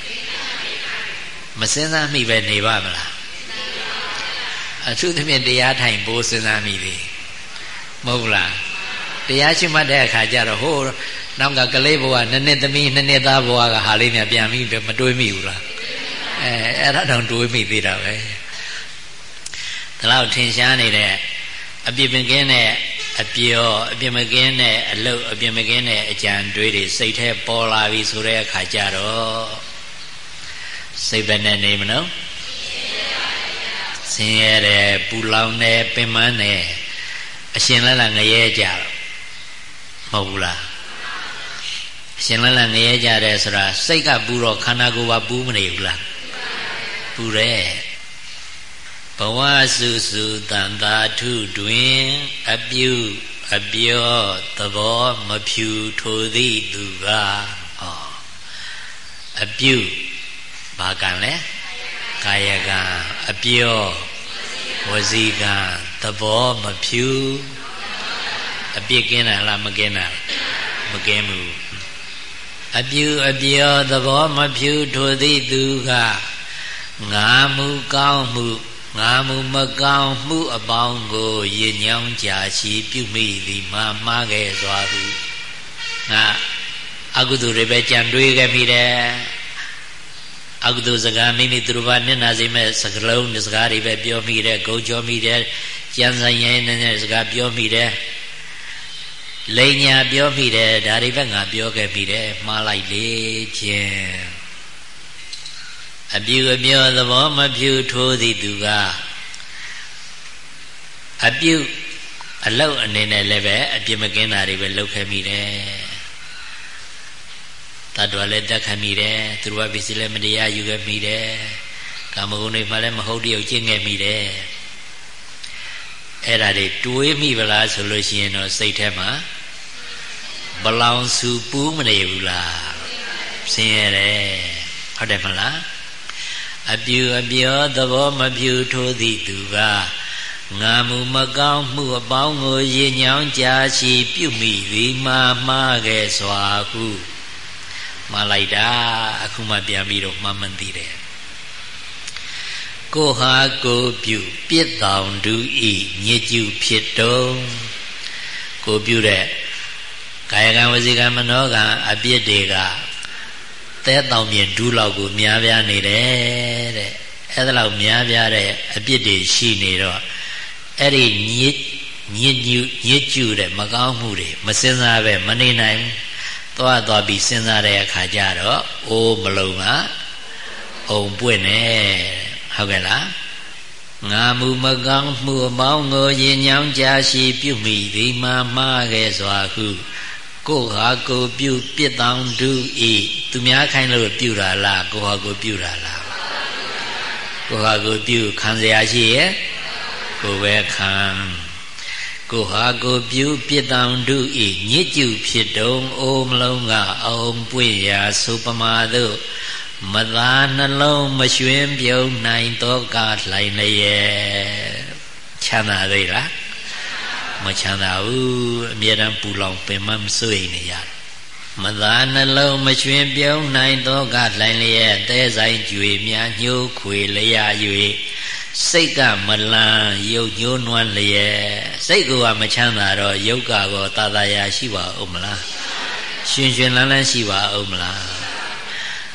မစဉ်းစားမိပဲနေပါမလားအထူးသဖြင့်တရားထိုင်ဖို့စဉ်းစားမိသည်မဟုတ်လားတရားရှိမှတ်တဲ့အခါကျတော့ဟိုနောက်ကကလေးဘဝနှစ်နှစ်သမီးနှစ်နှစ်သားဘဝကဟာလေးနဲ့ပြန်ပြီးမတွေးမိဘူးလားအဲအဲ့ဒါတော့တွေးမိသေးတာပဲဒါတော့ထင်ရှားနေတဲ့အပြစ်ပင်ကင်းတဲ့အပြောအပြစ်မကင်းတဲ့အလုတ်အပြစ်မကင်းတဲ့အကြံတွေးတွေစိတ်ထဲပေါ်လာပြီဆိုတဲ့အခါကျတော့ စိတ်ပဲနဲ့နေမလို့ဆင်းရဲတယ်ပူလောင်တယ်ပင်ပန်းတယ်အရှင်လည်းလားငရဲကြတော့မဟုတ်ဘူးလားအရှင်လည်းလားငရဲကြတယ်ဆိုတာစိတ်ကပူတော့ခန္ဓာကိုယ်ကပူးမနေဘူးလားပူတယ်ဘဝစုစုတန်သာထုတွင်အပြုအပြောသဘောမဖြူထိုသည်သူကဩအပြု ဘာကံလဲကာယကံအပြောဝစီကံသဘောမဖြူအပြစ်ကင်းတာလားမကင်းတာမကင်းဘူးအပြုအပြောသဘောမဖြူထိုသည်သူကငါမူကောင်းမှုငါမူမကောင်းမှုအပေါင်းကိုရည်ညောင်းကြာရှိပြုမိသည်မှာမှားခဲ့စွာဟုငါအကုသိုလ်တွေပဲကြံတွေးခဲ့မိတယ် အကုသိုလ်စကားမိမိသူတို့ဘာမျက်နာစိမဲ့စကလုံးစကားတွေပဲပြောမိတယ်ဂုံကြောမိတယ်ကြံဆိုင်ရဲနေတဲ့စကားပြောမိတယ်လိန်ညာပြောမိတယ်ဒါတွေပဲငါပြောခဲ့မိတယ်မှားလိုက်လေခြင်းအပြူအပြောသဘောမဖြူထိုးသည်သူကအပြုအလောက်အနေနဲ့လည်းပဲအပြစ်မကင်းတာတွေပဲလုပ်ခဲ့မိတယ် တတ်တော်လည်းတက်ခံမိတယ်သူတို့ကပစ္စည်းလည်းမတရားယူခဲ့မိတယ်ကာမဂုဏ်တွေမှလည်းမဟုတ်တရုပ်ကျင့်ခဲ့မိတယ်အဲ့ဒါတွေတွေးမိဗလားဆိုလို့ရှိရင်တော့စိတ်ထဲမှာဘလောင်စုပူးမနေဘူးလားဆင်းရဲတယ်ဟုတ်တယ်မလားအပြူအပြောသဘောမပြူထိုးသည့်သူကငါမူမကောင်းမှုအပေါင်းကိုရင်ညောင်းကြာရှိပြုမိသည်မှာမှားခဲ့စွာဟု မှားလိုက်တာအခုမှပြန်ပြီးတော့မှမှန်သိတယ်ကိုဟာကိုပြုပြစ်တောင်တူဤညစ်ကျူဖြစ်တုံးကိုပြုတဲ့ကာယကံဝစီကံမနောကံအပြစ်တွေကသဲတောင်မြင်ဒူးလောက်ကိုများပြားနေတယ်တဲ့အဲ့ဒါလောက်များပြားတဲ့အပြစ်တွေရှိနေတော့အဲ့ဒီညစ်ညစ်ညူညစ်ကျူတဲ့မကောင်းမှုတွေမစင်စားပဲမနေနိုင် သွားသွားပြီးစဉ်းစားတဲ့အခါကျတော့အိုးမလုံကအုံပွင့်နေဟုတ်ကဲ့လားငါမူမကောင်းမှုအပေါင်းကိုရင်ညောင်းကြရှိပြုမိသည်မှာမှားခဲ့စွာဟုကိုဟာကိုပြုပြစ်တောင်တူဤသူများခိုင်းလို့ပြုတာလားကိုဟာကိုပြုတာလားကိုဟာကိုပြုခံเสียရှိရဲ့ကိုပဲခံ ကိုဟာကိုပြုပြစ်တောင်တူဤညစ်ကျုဖြစ်တုံအိုးမလုံးကအုံပွင့်ရာသုပမာတို့မသာနှလုံးမရွှင်ပြုံးနိုင်တော့ကလှိုင်လျက်ချမ်းသာသေးလားမချမ်းသာဘူးအမြဲတမ်းပူလောင်ပင်မမစွေနေရတယ်မသာနှလုံးမချွင်ပြုံးနိုင်သောကလှိုင်လျက်တဲဆိုင်ကြွေများညှိုးခွေလျာ၍ စိတ်ကမလန်းရုပ်ညှိုးနွမ်းလျက်စိတ်ကမချမ်းသာတော့ယုတ်ကကောတာတာယာရှိပါဦးမလားရှင်ရှင်လန်းလန်းရှိပါဦးမလား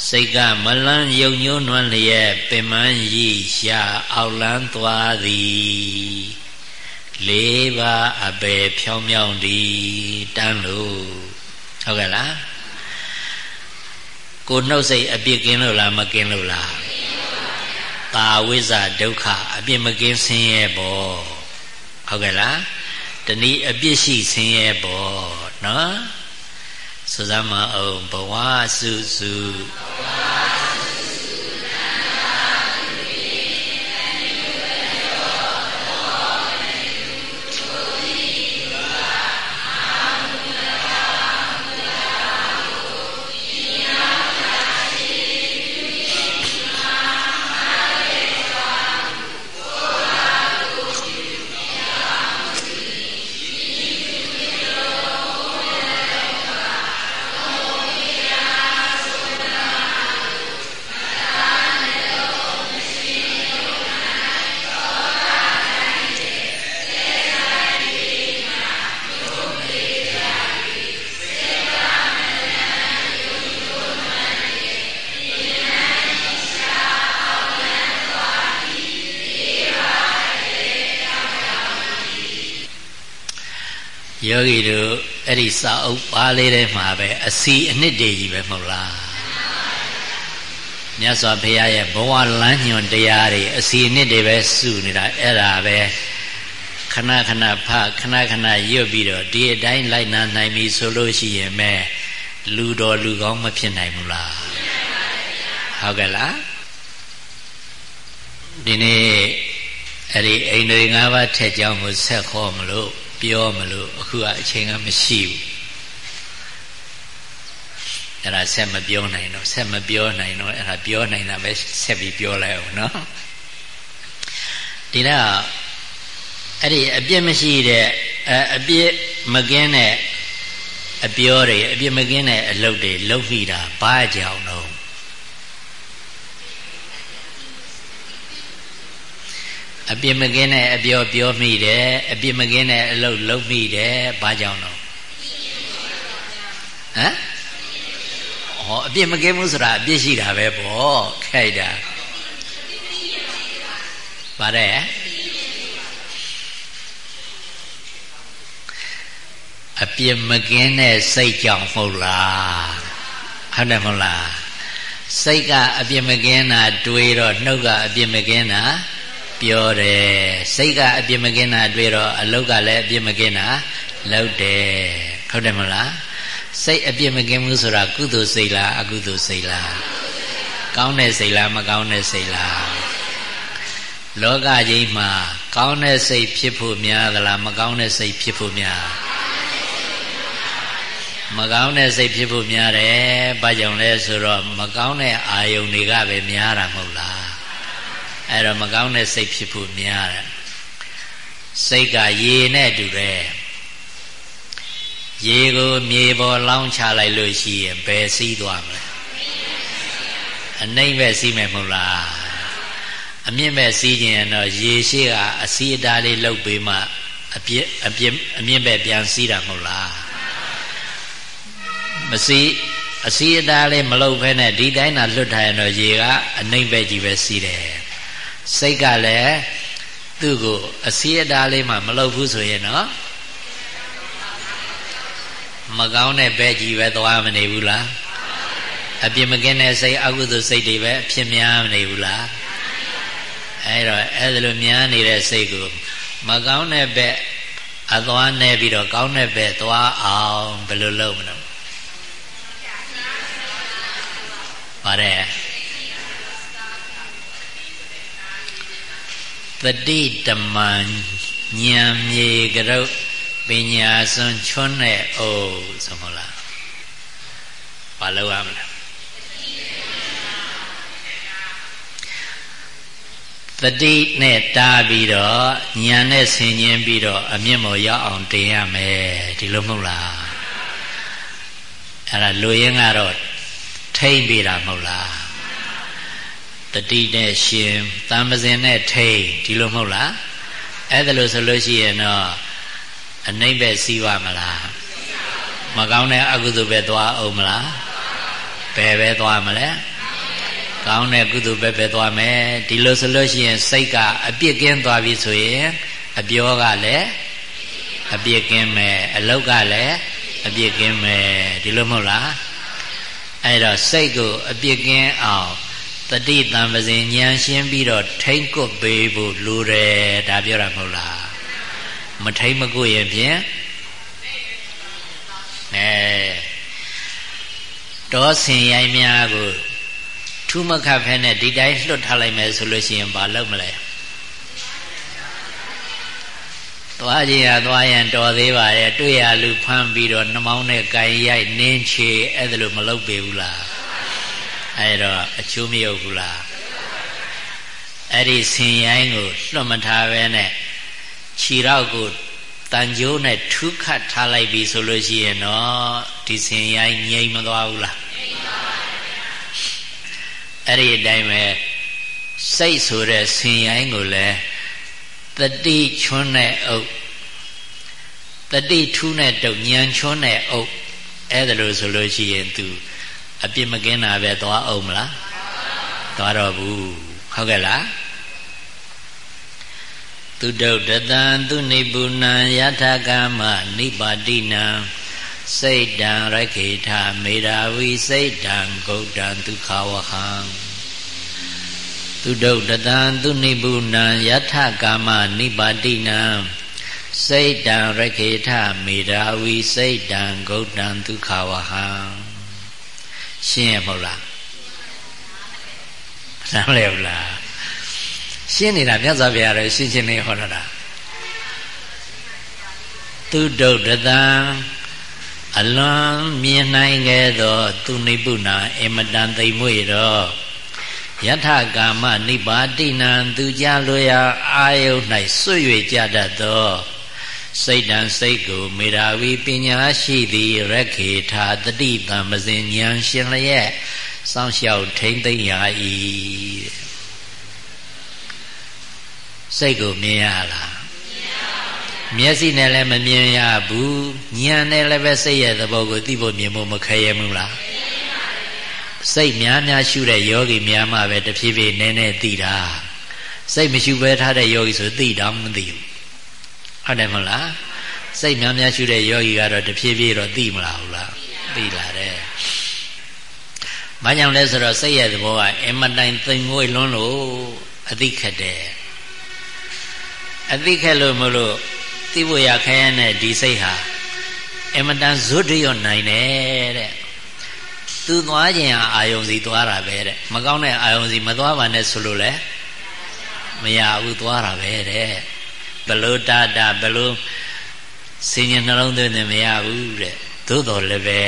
စိတ်ကမလန်းယုံညိုးနွမ်းလျက်ပင်မန်းရီရှာအောက်လန်းသွားသည်လေးပါအပေဖြောင်းမြောင်းသည်တန်းလို့ဟုတ်ကဲ့လားကိုနှုတ်စိတ်အပြစ်ကင်းလို့လားမကင်းလို့လား တာဝိဇ္ဇဒုက္ခအပြစ်မကင်းဆင်းရဲပေါ့ဟုတ်ကဲ့လားတနည်းအပြစ်ရှိဆင်းရဲပေါ့နော်ဆိုစမ်းမအောင်ဘဝစုစုဘဝ စာအုပ်ပါလေးထဲမှာပဲအစီအနှစ်တည်းကြီးပဲမဟုတ်လားမြတ်စွာဘုရားရဲ့ဘဝလမ်းညွန်တရားတွေအစီအနှစ်တွေပဲစုနေတာအဲ့ဒါပဲခဏခဏဖခဏခဏရွတ်ပြီးတော့ဒီအတိုင်းလိုက်နာနိုင်ပြီဆိုလို့ရှိရင်ပဲလူတော်လူကောင်းမဖြစ်နိုင်ဘူးလားဟုတ်ကဲ့လားဒီနေ့အဲ့ဒီအိန္ဒြေ၅ပါးထက်ကြောင်းကိုဆက်ခေါ်မလို့ ပြောမလို့အခုကအချိန်ကမရှိဘူးအဲ့ဒါဆက်မပြောနိုင်တော့ဆက်မပြောနိုင်တော့အဲ့ဒါပြောနိုင်တာပဲဆက်ပြီးပြောလိုက်အောင်နော်ဒီတော့အဲ့ဒီအပြစ်မရှိတဲ့အပြစ်မကင်းတဲ့အပြောတွေအပြစ်မကင်းတဲ့အလုပ်တွေလုပ်မိတာဘာကြောင့်တော့ အပြစ်မကင်းတဲ့အပြောပြောမိတယ်အပြစ်မကင်းတဲ့အလုပ်လုပ်မိတယ်ဘာကြောင့်တော့ဟမ်ဟောအပြစ်မကင်းဘူးဆိုတာအပြစ်ရှိတာပဲပေါ့ခိုက်တာပါတယ်အပြစ်မကင်းတဲ့စိတ်ကြောင့်မဟုတ်လားဟုတ်တယ်မဟုတ်လားစိတ်ကအပြစ်မကင်းတာတွေးတော့နှုတ်ကအပြစ်မကင်းတာ ပြောတယ်စိတ်ကအပြစ်မကင်းတာတွေ့တော့အလုတ်ကလည်းအပြစ်မကင်းတာလုပ်တယ်ဟုတ်တယ်မလားစိတ်အပြစ်မကင်းဘူးဆိုတာကုသိုလ်စိတ်လားအကုသိုလ်စိတ်လားကောင်းတဲ့စိတ်လားမကောင်းတဲ့စိတ်လားလောကကြီးမှာကောင်းတဲ့စိတ်ဖြစ်ဖို့များသလားမကောင်းတဲ့စိတ်ဖြစ်ဖို့များမကောင်းတဲ့စိတ်ဖြစ်ဖို့များတယ်။ဘာကြောင့်လဲဆိုတော့မကောင်းတဲ့အာယုန်တွေကပဲများတာမဟုတ်လား အဲ့တော့မကောင်းတဲ့စိတ်ဖြစ်ဖို့များတယ်စိတ်ကရေနဲ့တူတယ်ရေကိုမြေပေါ်လောင်းချလိုက်လို့ရှိရင်ဘယ်စီးသွားမလဲအနှိမ့်ပဲစီးမယ်မဟုတ်လားအမြင့်ပဲစီးခြင်းတော့ရေရှိကအစီအတားလေးလှုပ်ပေးမှအပြစ်အပြစ်အမြင့်ပဲပြန်စီးတာမဟုတ်လားမစီးအစီအတားလေးမလှုပ်ဖဲနဲ့ဒီတိုင်းသာလွတ်ထားရင်တော့ရေကအနှိမ့်ပဲကြီးပဲစီးတယ် စိတ်ကလည်းသူ့ကိုအစီအတားလေးမှမလုပ်ဘူးဆိုရင်တော့မကောင်းတဲ့ဘဲကြီးပဲသွားမနေဘူးလားအပြစ်မကင်းတဲ့စိတ်အကုသိုလ်စိတ်တွေပဲအဖြစ်များမနေဘူးလားအဲဒါအဲ့ဒါလိုများနေတဲ့စိတ်ကိုမကောင်းတဲ့ဘက်အသွားနေပြီးတော့ကောင်းတဲ့ဘက်သွားအောင်ဘယ်လိုလုပ်မလဲပါတယ် တတိတမန်ဉာဏ်မြေကရုပ်ပညာစွန်ချွန်းတဲ့အိုးဆိုမလားဘာလို့ရမလဲတတိနဲ့တားပြီးတော့ညံနဲ့ဆင်ញင်းပြီးတော့အမြင့်မော်ရောက်အောင်တင်ရမယ်ဒီလိုမဟုတ်လားအဲ့ဒါလူရင်းကတော့ထိမ့်ပြီးတာမဟုတ်လား တတိနဲ့ရှင်တံပစင်နဲ့ထိမ့်ဒီလိုမဟုတ်လားအဲ့ဒါလို့ဆိုလို့ရှိရင်တော့အနှိမ့်ပဲစီးပါမလားမကောင်းတဲ့အကုသိုလ်ပဲသွားအောင်မလားဘယ်ပဲသွားမလဲကောင်းတဲ့ကုသိုလ်ပဲပဲသွားမယ်ဒီလိုဆိုလို့ရှိရင်စိတ်ကအပြစ်ကင်းသွားပြီဆိုရင်အပြောကလည်းအပြစ်ကင်းမယ်အလုတ်ကလည်းအပြစ်ကင်းမယ်ဒီလိုမဟုတ်လားအဲ့တော့စိတ်ကိုအပြစ်ကင်းအောင် တတိတံပစဉ်ဉာဏ်ရှင်းပြီးတော့ထိမ့်ကွပေးဖို့လိုတယ်ဒါပြောတာမဟုတ်လားမထိမ့်မကွရင်ဖြင့်အဲတောဆင်ရိုင်းများကိုထူးမခတ်ဖဲနဲ့ဒီတိုင်းလွတ်ထားလိုက်မယ်ဆိုလို့ရှိရင်ဘာလုပ်မလဲသွားကြည့်ရသွားရင်တော်သေးပါရဲ့တွေ့ရလူဖမ်းပြီးတော့နှမောင်းနဲ့ကြိုင်ရိုက်နင်းချေအဲ့ဒါလို့မလုပ်ပေဘူးလား အဲ့တော့အချိုးမရုပ်ဘူးလားအဲ့ဒီဆင်ရိုင်းကိုလွတ်မထားပဲနဲ့ခြေတော့ကိုတန်ကြိုးနဲ့ထူးခတ်ထားလိုက်ပြီဆိုလို့ရှိရင်တော့ဒီဆင်ရိုင်းငြိမ်မသွားဘူးလားငြိမ်ပါပါအဲ့ဒီအတိုင်းပဲစိတ်ဆိုတဲ့ဆင်ရိုင်းကိုလည်းတတိချွန်းတဲ့အုပ်တတိထူးနဲ့တုတ်ညံချွန်းတဲ့အုပ်အဲ့ဒါလို့ဆိုလို့ရှိရင် तू အပြစ်မကင်းတာပဲသွားအောင်မလားသွားတော့ဘူးဟုတ်ကဲ့လားသူဒုဒတံသူနိဗ္ဗုဏံယထာကမနိပါတိနံစိတ်တံရခေထမေရာဝိစိတ်တံဂௌတံဒုက္ခဝဟံသူဒုဒတံသူနိဗ္ဗုဏံယထာကမနိပါတိနံစိတ်တံရခေထမေရာဝိစိတ်တံဂௌတံဒုက္ခဝဟံ ရှင်းရမဟုတ်လားနားမလဲဘူးလားရှင်းနေတာမြတ်စွာဘုရားလည်းရှင်းရှင်းလေးဟောတာသူဒုဒတံအလွန်မြင်နိုင်ခဲ့သော သူနိဗ္ဗုဏအမတန်သိမ်မွေ့တော့ယထကာမနိပါတိနံသူကြလိုရာအာယု၌ဆွ၍ကြတတ်သော စိတ်တံစိတ်ကိုမေရာဝီပညာရှိသည်ရခေထာတတိတံမစင်ဉာဏ်ရှင်လျက်စောင့်ရှောက်ထိမ့်သိမ့်ရာ၏စိတ်ကိုမြင်ရလားမျက်စိနဲ့လည်းမမြင်ရဘူးဉာဏ်နဲ့လည်းပဲစိတ်ရဲ့သဘောကိုသိဖို့မြင်ဖို့မခဲရဘူးလားစိတ်များများရှုတဲ့ယောဂီများမှပဲတဖြည်းဖြည်းနည်းနည်းသိတာစိတ်မရှုဘဲထားတဲ့ယောဂီဆိုသိတော့မသိဘူး ဟုတ်တယ်မဟုတ်လားစိတ်များများရှုတဲ့ယောဂီကတော့တဖြည်းဖြည်းတော့သိမလားဘူးလားသိလာတယ်။ဘာကြောင့်လဲဆိုတော့စိတ်ရဲ့သဘောကအင်မတိုင်သိမ်ငွေလွန်းလို့အသိခက်တယ်။အသိခက်လို့မလို့သိဖို့ရခဲရတဲ့ဒီစိတ်ဟာအင်မတန်ဇွတ်တရွတ်နိုင်တယ်တဲ့။သူသွားခြင်းအာယုံစီသွားတာပဲတဲ့။မကောင်းတဲ့အာယုံစီမသွားပါနဲ့ဆိုလို့လေမရဘူးသွားတာပဲတဲ့။ ဘလို့တာတာဘလို့စင်ញနှလုံးသွင်းနေမရဘူးတဲ့သို့တော်လည်းပဲ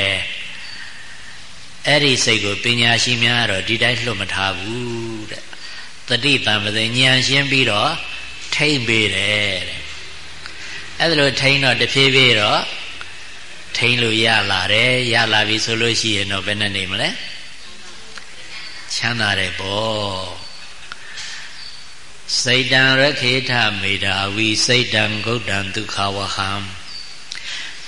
အဲ့ဒီစိတ်ကိုပညာရှိများတော့ဒီတိုင်းလွတ်မထားဘူးတဲ့တတိတံပဇဉာဏ်ရှင်းပြီးတော့ထိမ့်ပေးတယ်တဲ့အဲ့ဒါလိုထိမ့်တော့တဖြည်းဖြည်းတော့ထိမ့်လို့ရလာတယ်ရလာပြီဆိုလို့ရှိရင်တော့ဘယ်နဲ့နေမလဲချမ်းသာတယ်ပေါ့ စိတ်တံရခေထမေတာဝီစိတ်တံဂௌတံဒုက္ခဝဟံ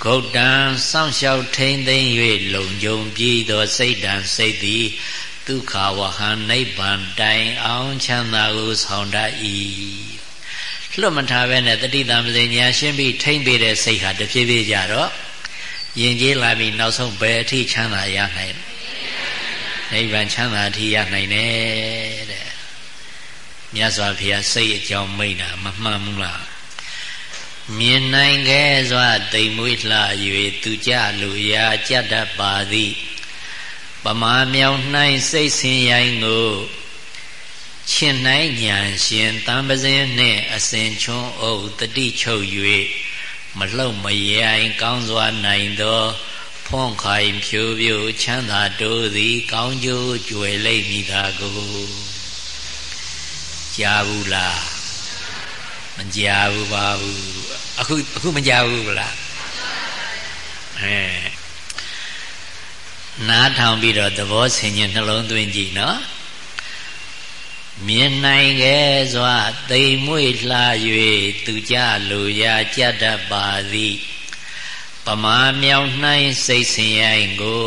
ဂုတ်တံစောင့်ရှောက်ထိမ့်သိမ့်၍လုံခြုံပြီးသောစိတ်တံစိတ်သည်ဒုက္ခဝဟံနိဗ္ဗာန်တိုင်အောင်ချမ်းသာကိုဆောင်တတ်၏လွတ်မထားပဲနဲ့တတိတံပဇညာရှင်းပြီးထိမ့်ပေးတဲ့စိတ်ဟာတဖြည်းဖြည်းကြတော့ယဉ်ကျေးလာပြီးနောက်ဆုံးဘယ်အထိချမ်းသာရနိုင်နိဗ္ဗာန်ချမ်းသာအထိရနိုင်တယ်တဲ့ မြတ်စွာဘုရားစိတ်အကြောင်းမိန့်တာမမှန်ဘူးလားမြင်နိုင်ခဲ့စွာတိမ်မွေးလှ၍သူကြလူရာကြတတ်ပါသည်ပမာမြောင်၌စိတ်ဆင်းရိုင်းကိုရှင်နိုင်ညာရှင်တံပစင်းနှင့်အစဉ်ချွန်းအုပ်တတိချုပ်၍မလှုပ်မရိုင်ကောင်းစွာနိုင်သောဖွန်ခိုင်ဖြိုးဖြိုးချမ်းသာတိုးသည် ကောင်းကျိုးကြွယ်လိမ့်မည်သာကို ကြားဘူးလားမကြားဘူးပါဘူးအခုအခုမကြားဘူးလားအဲနားထောင်ပြီးတော့သဘောဆင်ခြင်နှလုံးသွင်းကြည့်နော်မြင်နိုင်ခဲ့စွာသိမ်မွေ့လှ၍သူကြလူရာကြတတ်ပါသည်ပမာမြောင်နှိုင်းစိတ်ဆင်ရိုင်းကို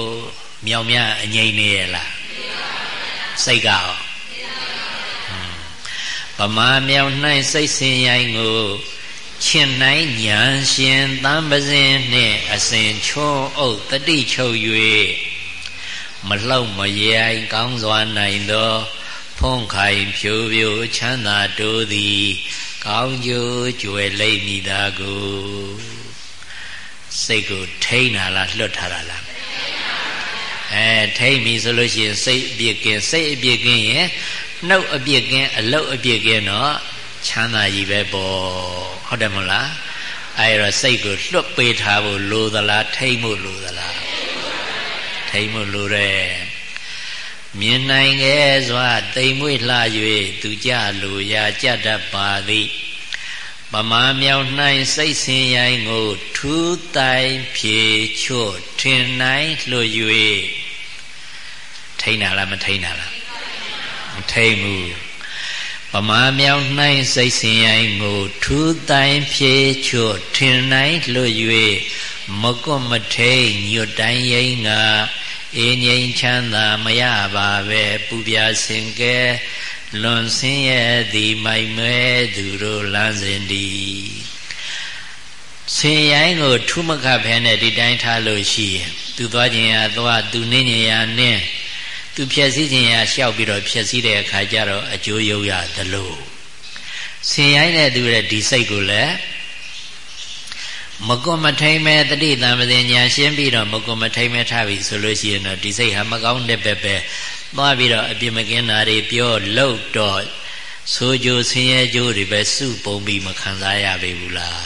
မြောင်မြအငိမ့်နေရလားစိတ်ကော ပမာမြောင်နှိုင်းစိတ်ဆင်ရိုင်းကိုချင်နိုင်ညာရှင်တံပစင်နှင့်အစဉ်ချွန်းအုပ်တတိချုပ်၍မလှုပ်မရိုင်းကောင်းစွာနိုင်သောဖုံးခိုင်ဖြိုးဖြိုးချမ်းသာတိုးသည် ကောင်းကျိုးကြွယ်လိမ့်မိတာကိုစိတ်ကိုထိန်းတာလားလွတ်ထားတာလားအဲထိမ့်ပြီဆိုလို့ရှိရင်စိတ်အပြစ်ကင်းစိတ်အပြစ်ကင်းရင် နှုတ်အပြစ်ကင်းအလုတ်အပြစ်ကင်းတော့ချမ်းသာကြီးပဲပေါ့ဟုတ်တယ်မဟုတ်လားအဲဒါစိတ်ကိုလွတ်ပေးထားဖို့လိုသလားထိမ့်ဖို့လိုသလားထိမ့်ဖို့လိုတယ်မြင်နိုင်ခဲ့စွာတိမ်မွေ့လှ၍သူကြလိုရာကြတတ်ပါသည်ပမာမြောင်၌စိတ်ဆင်ရိုင်းကိုထူးတိုင်ဖြေချွတ်ထင်နိုင်လှ၍ထိန်းတာလားမထိန်းတာလား မထိန်းဘူးပမာမြောင်၌စိတ်ဆင်ရိုင်းကို ထူးတိုင်ဖြေချွတ်ထင်နိုင်လှ၍မကွတ်မထိန်ညွတ်တိုင်းရင်ကအေးငြိမ်ချမ်းသာမရပါပဲပူပြစင်ကဲလွန်ဆင်းရဲသည်မိုက်မဲသူတို့လမ်းစဉ်ဒီဆင်ရိုင်းကိုထုမခတ်ဖဲနဲ့ဒီတိုင်းထားလို့ရှိရင်သူသွားခြင်းရသွားသူနင်းခြင်းရနင်း သူဖြည့်စည်းခြင်းရလျှောက်ပြီးတော့ဖြည့်စည်းတဲ့အခါကျတော့အကျိုးရုပ်ရသလိုဆင်ရိုင်းတဲ့သူရဲ့ဒီစိတ်ကိုလည်းမကွန်မထိန်မဲ့တတိတံပဇင်ညာရှင်းပြီးတော့မကွန်မထိန်မဲ့ထားပြီဆိုလို့ရှိရင်တော့ဒီစိတ်ဟာမကောင်းတဲ့ပဲပဲသွားပြီးတော့အပြစ်မကင်းတာတွေပြောလှုပ်တော့ဆိုကြဆင်းရဲကြိုးတွေပဲစုပုံပြီးမခံစားရပေဘူးလား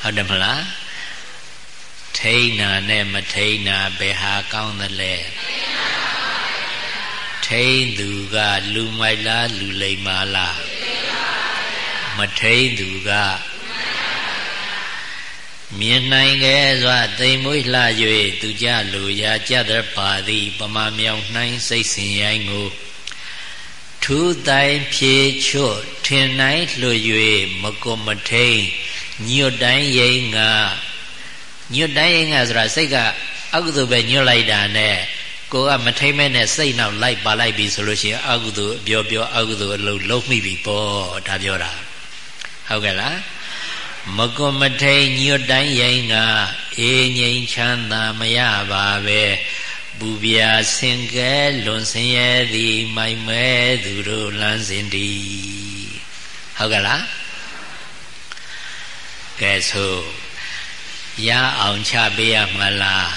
ဟုတ်တယ်မလား ထိန်နာနဲ့မထိန်နာဘယ်ဟာကောင်းသလဲထိန်သူကလူမိုက်လားလူလိမ္မာလားမထိန်သူကမြင်နိုင်ခဲ့စွာတိမ်မွေးလှ၍သူကြလူရာကြတဲ့ပါသည် ပမာမြောင်နှိုင်းစိတ်ဆင်ရိုင်းကိုထူးတိုင်ဖြေချွတ်ထင်နိုင်လှ၍မကွမထိန်ညွတ်တိုင်းရင်က ညွတ်တိုင်းရင်ကဆိုတာစိတ်ကအကုသိုလ်ပဲညွတ်လိုက်တာနဲ့ကိုကမထိမ့်မဲ့နဲ့စိတ်နောက်လိုက်ပါလိုက်ပြီဆိုလို့ရှိရင်အကုသိုလ်ပြောပြောအကုသိုလ်အလုပ်လုံးမိပြီပေါ့ဒါပြောတာဟုတ်ကဲ့လားမကွန်မထိန်ညွတ်တိုင်းရင်ကအေးငြိမ်ချမ်းသာမရပါပဲပူပြာဆင်ကဲလွန်ဆင်းရဲသည်မိုင်မဲသူတို့လမ်းစဉ်ဒီဟုတ်ကဲ့လားကဲဆို ရအောင်ချပေးရမလား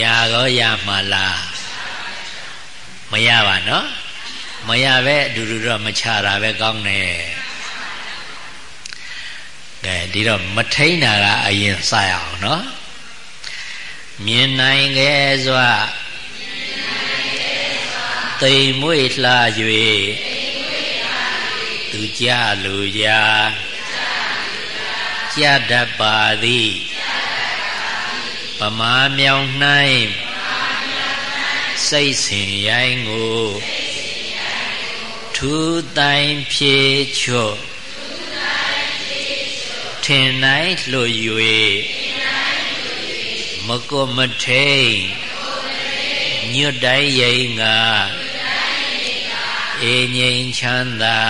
ရရောရမလားမရပါနော်မရပဲအတူတူတော့မချတာပဲကောင်းတယ်ကဲဒီတော့မထိန်တာကအရင်စရအောင်နော်မြင်နိုင်ခဲ့စွာတိမ်မွေ့လှ၍သူကြလူရာ ကြတတ်ပါသည်ပမာမြောင်၌စိတ်ဆင်ရိုင်းကိုထူတိုင်ဖြေချွတ်ထင်နိုင်လှ၍မကွမထိန်ညွတ်တိုင်းရင်ကအေငိမ်ချမ်းသာ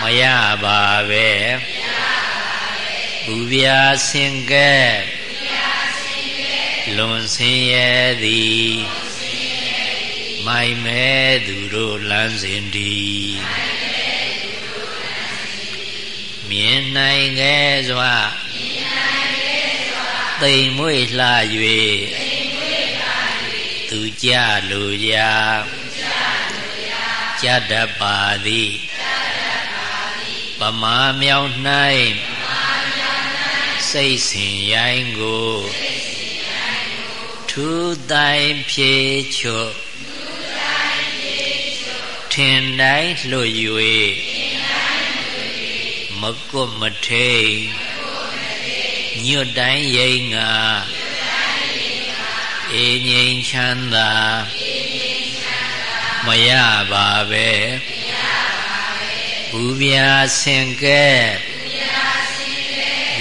မရပါပဲ ဘူပြာဆင်ကဲလွန်ဆင်းရဲသည်မိုင်မဲသူတို့လမ်းစဉ်ဒီမြင်နိုင်ခဲ့စွာသိမ်မွေ့လှ၍သူကြလူရာကြတတ်ပါသည်ပမာမြောင်၌ စိတ်ဆင်ရိုင်းကိုထူတိုင်ဖြေချွတ်ထင်တိုင်းလွတ်၍မကွတ်မထိန်ညွတ်တိုင်းရိမ်ငါအေငိမ်ချမ်းသာမရပါပဲဘူပြာဆင်ကဲ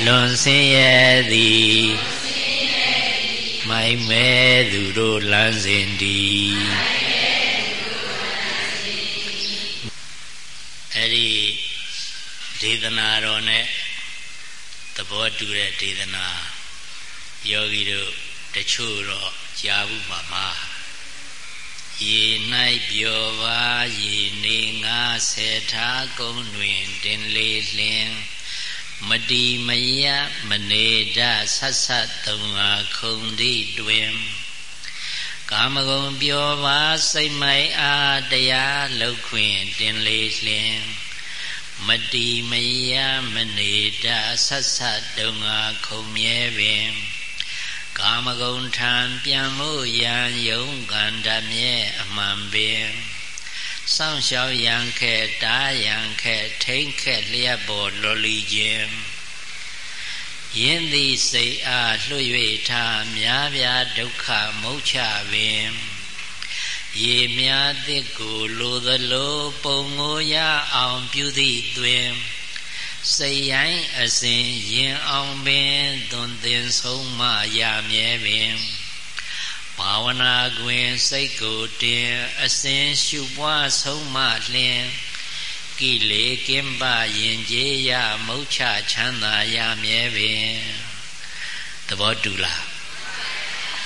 လွန်ဆင်းရဲသည်မိုင်မဲသူတို့လမ်းစဉ်ဒီအဲ့ဒီဒေသနာတော်နဲ့သဘောတူတဲ့ဒေသနာယောဂီတို့တချို့တော့ကြားဘူးမှာမှာရေ၌ပြောပါရေနေငါဆေထားကုန်းတွင်တင်လေးလင်း မတီမယမနေတဆတ်ဆတ်သုံးငါခုံသည့်တွင် ကာမဂုဏ်ပြောပါစိတ်မိုက်အားတရားလောက်ခွင်တင်လေးလင်းမတီမယမနေတဆတ်ဆတ်တုံငါခုံမြဲပင် ကာမဂုဏ်ထံပြန်မှုရန်ယုံကန္တမြဲအမှန်ပင် စောင့်ရှောက်ရန်ခဲတားရန်ခဲထိမ့်ခဲလျက်ပေါ်လော်လီခြင်းယင်းသည်စိတ်အားလွှတ်၍ထားများပြားဒုက္ခမုတ်ချပင်ရေများသစ်ကိုလိုသလိုပုံငိုရအောင်ပြုသည့်တွင်စိတ်ရိုင်းအစဉ်ရင်အောင်ပင်သွန်သင်ဆုံးမရမြဲပင် ဘာဝနာတွင်စိတ်ကိုတင်အစဉ်ရှုပွားဆုံးမလျင်ကိလေကင်းပရင်ကြေးရမုတ်ချချမ်းသာရမြဲပင်သဘောတူလား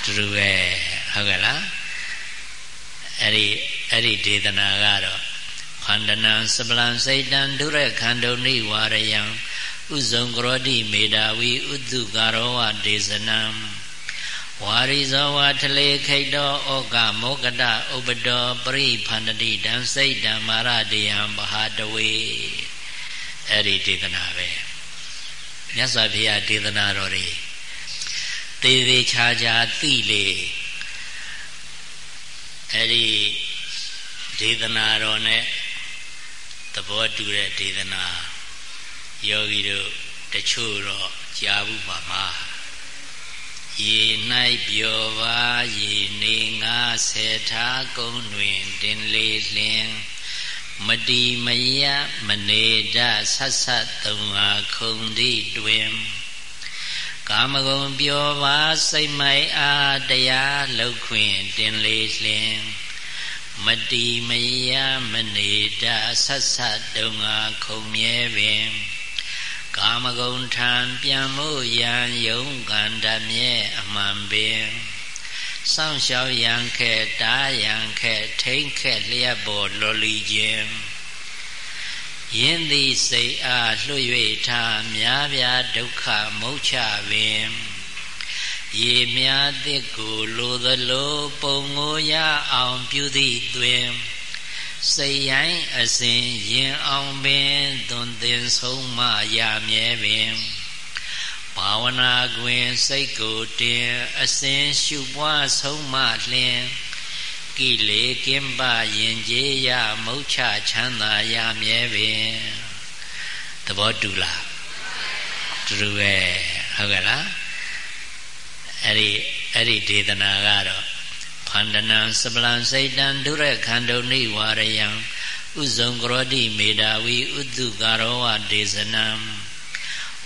တူရဲ့ဟုတ်ကဲ့လားအဲ့ဒီအဲ့ဒီဒေသနာကတော့ခန္ဓနံစပလံစိတ်တံဒုရခန္ဓုနိဝရယံဥဇုံကရောတိမေတာဝီဥတုကာရောဝဒေဇနံ ဝါရိဇောဝါထလေခိတ်တောဩကမောကတဥပတောပရိဖန္တတိတံစိတ်တံမာရတေယံဘဟာတဝေအဲ့ဒီဒေသနာပဲမြတ်စွာဘုရားဒေသနာတော်တွေသေသေးချာချာသိလေအဲ့ဒီဒေသနာတော်နဲ့သဘောတူတဲ့ဒေသနာယောဂီတို့တချို့တော့ကြားဘူးပါမှာ ရေ၌ပြောပါရေနေငါဆေထားကုန်းတွင်တင်လေးလင်းမတီမယမနေတဆတ်ဆတ်သုံးဟာခုံသည့်တွင်ကာမဂုဏ်ပြောပါစိတ်မိုက်အားတရားလောက်ခွင်တင်လေးလင်းမတီမယမနေတဆတ်ဆတ်တုံငါခုံမြဲပင် ကာမဂုဏ်ထံပြန်မှုရန်ယုံကန္တမြဲအမှန်ပင်စောင့်ရှောက်ရန်ခဲတားရန်ခဲထိမ့်ခဲလျက်ပေါ်လော်လီခြင်းယင်းသည်စိတ်အားလွှတ်၍ထားများပြားဒုက္ခမုတ်ချပင်ရေများသစ်ကိုလိုသလိုပုံငိုရအောင်ပြုသည့်တွင် စိတ်ရိုင်းအစဉ်ရင်အောင်ပင်သွန်သင်ဆုံးမရမြဲပင်ဘာဝနာတွင်စိတ်ကိုတင်အစဉ်ရှုပွားဆုံးမလျင်ကိလေကင်းပရင်ကြေးရမုတ်ချချမ်းသာရမြဲပင်သဘောတူလားတူရဲ့ဟုတ်ကဲ့လားအဲ့ဒီအဲ့ဒီဒေသနာကတော့ ဖန္ဒနံစပလံစိတ်တံဒုရခန္တုနိဝရယံဥဇုံကရောတိမေတာဝီဥတုကာရောဝဒေဇနံ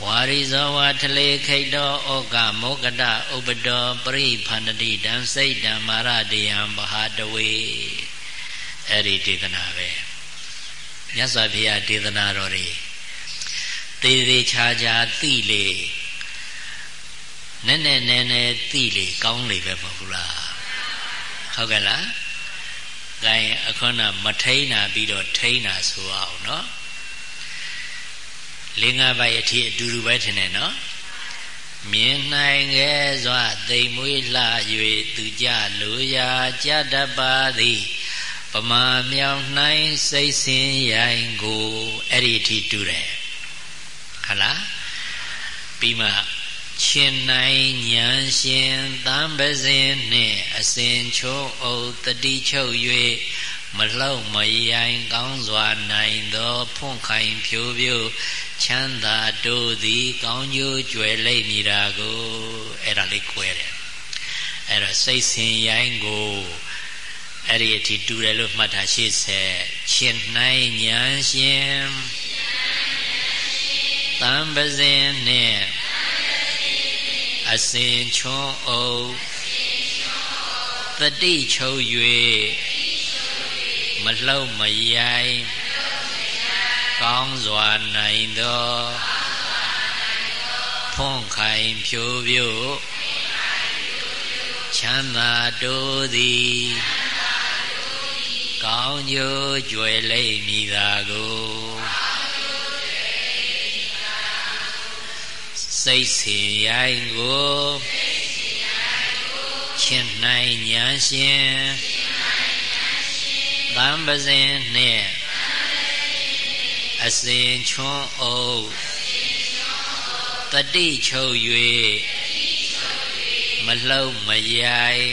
ဝါရိဇောဝါထလေခိတ်တောဩကမောကတဥပတောပရိဖန္တတိတံစိတ်တံမာရတေယံဘဟာတဝေအဲ့ဒီဒေသနာပဲမြတ်စွာဘုရားဒေသနာတော်တွေသေသေးချာချာသိလေနဲ့နဲ့နဲ့နဲ့သိလေကောင်းလေပဲမဟုတ်လား ဟုတ်ကဲ့လား။ဂိုင်းအခုနမထိန်နာပြီးတော့ထိန်နာဆိုအောင်နော်။လင်္ကာပိုက်အထိအတူတူပဲထင်တယ်နော်။မြင်နိုင်ခဲ့စွာသိမ်မွေးလှ၍သူကြလိုရာကြတတ်ပါသည်ပမာမြောင်နိုင်စိတ်ဆင်းရိုင်ကိုအဲ့ဒီအထိတူတယ်။ဟုတ်လား။ပြီးမှ ရှင်နိုင်ဉာဏ်ရှင်သံပဇင်နှင့်အစဉ်ချုံးအုပ်တတိချုပ်၍မလှုပ်မရိုင်ကောင်းစွာနိုင်သောဖွန့်ခိုင်ဖြိုးဖြိုးချမ်းသာတို့သည် ကောင်းကျိုးကြွယ်လိမ့်မည်တာကိုအဲ့ဒါလေးခွဲတယ်အဲ့တော့စိတ်ဆင်ရိုင်းကိုအဲ့ဒီအထိတူတယ်လို့မှတ်ထားရှေ့ဆက်ရှင်နိုင်ဉာဏ်ရှင်တံပဇင်နှင့် အစဉ်ချွန်းအုပ်တတိချုပ်၍မလှုပ်မရိုင်ကောင်းစွာနိုင်သောဖွန့်ခိုင်ဖြိုးဖြိုးချမ်းသာတို့သည်ကောင်းကျိုးကြွယ်လိမ့်မည်သာကို စိတ်စီရိုင်းကိုချင်းနိုင်ညာရှင်သံပဇင်နှင့်အစဉ်ချွန်းအုပ်တတိချုပ်၍မလှုပ်မရိုင်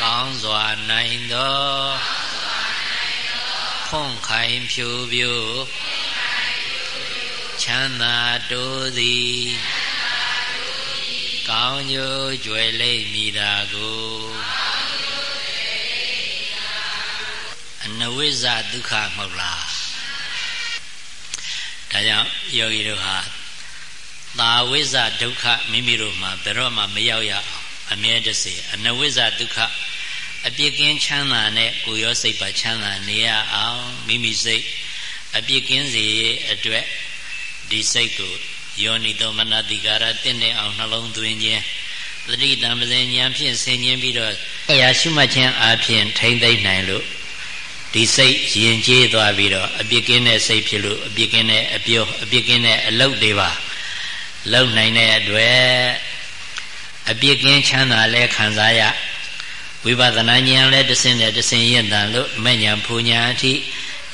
ကောင်းစွာနိုင်သောဖွန့်ခိုင်ဖြူဖြူ ချမ်းသာတို့သည်ကောင်းကျိုးကြွယ်လိမ့်မည်သာကိုအနဝိဇ္ဇဒုက္ခမဟုတ်လားဒါကြောင့်ယောဂီတို့ဟာသာဝိဇ္ဇဒုက္ခမိမိတို့မှာဘယ်တော့မှမရောက်ရအောင်အမြဲတစေအနဝိဇ္ဇဒုက္ခအပြစ်ကင်းချမ်းသာနဲ့ကိုရောစိတ်ပါချမ်းသာနေရအောင်မိမိစိတ်အပြစ်ကင်းစေအတွက် ဒီစိတ်ကိုယောနိသောမနတိကာရတင့်တဲ့အောင်နှလုံးသွင်းခြင်းသတိတံပဇင်ဉာဏ်ဖြင့်ဆင်ခြင်ပြီးတော့အရာရှုမှတ်ခြင်းအပြင်ထိမ့်သိမ့်နိုင်လို့ဒီစိတ်ယဉ်ကျေးသွားပြီးတော့အပြစ်ကင်းတဲ့စိတ်ဖြစ်လို့အပြစ်ကင်းတဲ့အပြောအပြစ်ကင်းတဲ့အလုတ်တွေပါလုံနိုင်တဲ့အတွက်အပြစ်ကင်းချမ်းသာလဲခံစားရဝိပဿနာဉာဏ်လဲတဆင့်နဲ့တဆင့်ရင့်တန်လို့မဲ့ညာဖူညာအထိ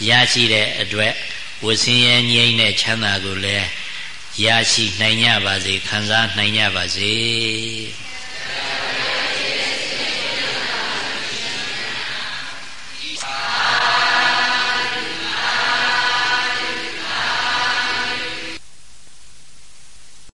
ရရှိတဲ့အတွက် ဝဆင်းရဲငြိမ့်တဲ့ချမ်းသာကိုလည်းရရှိနိုင်ကြပါစေခံစားနိုင်ကြပါစေ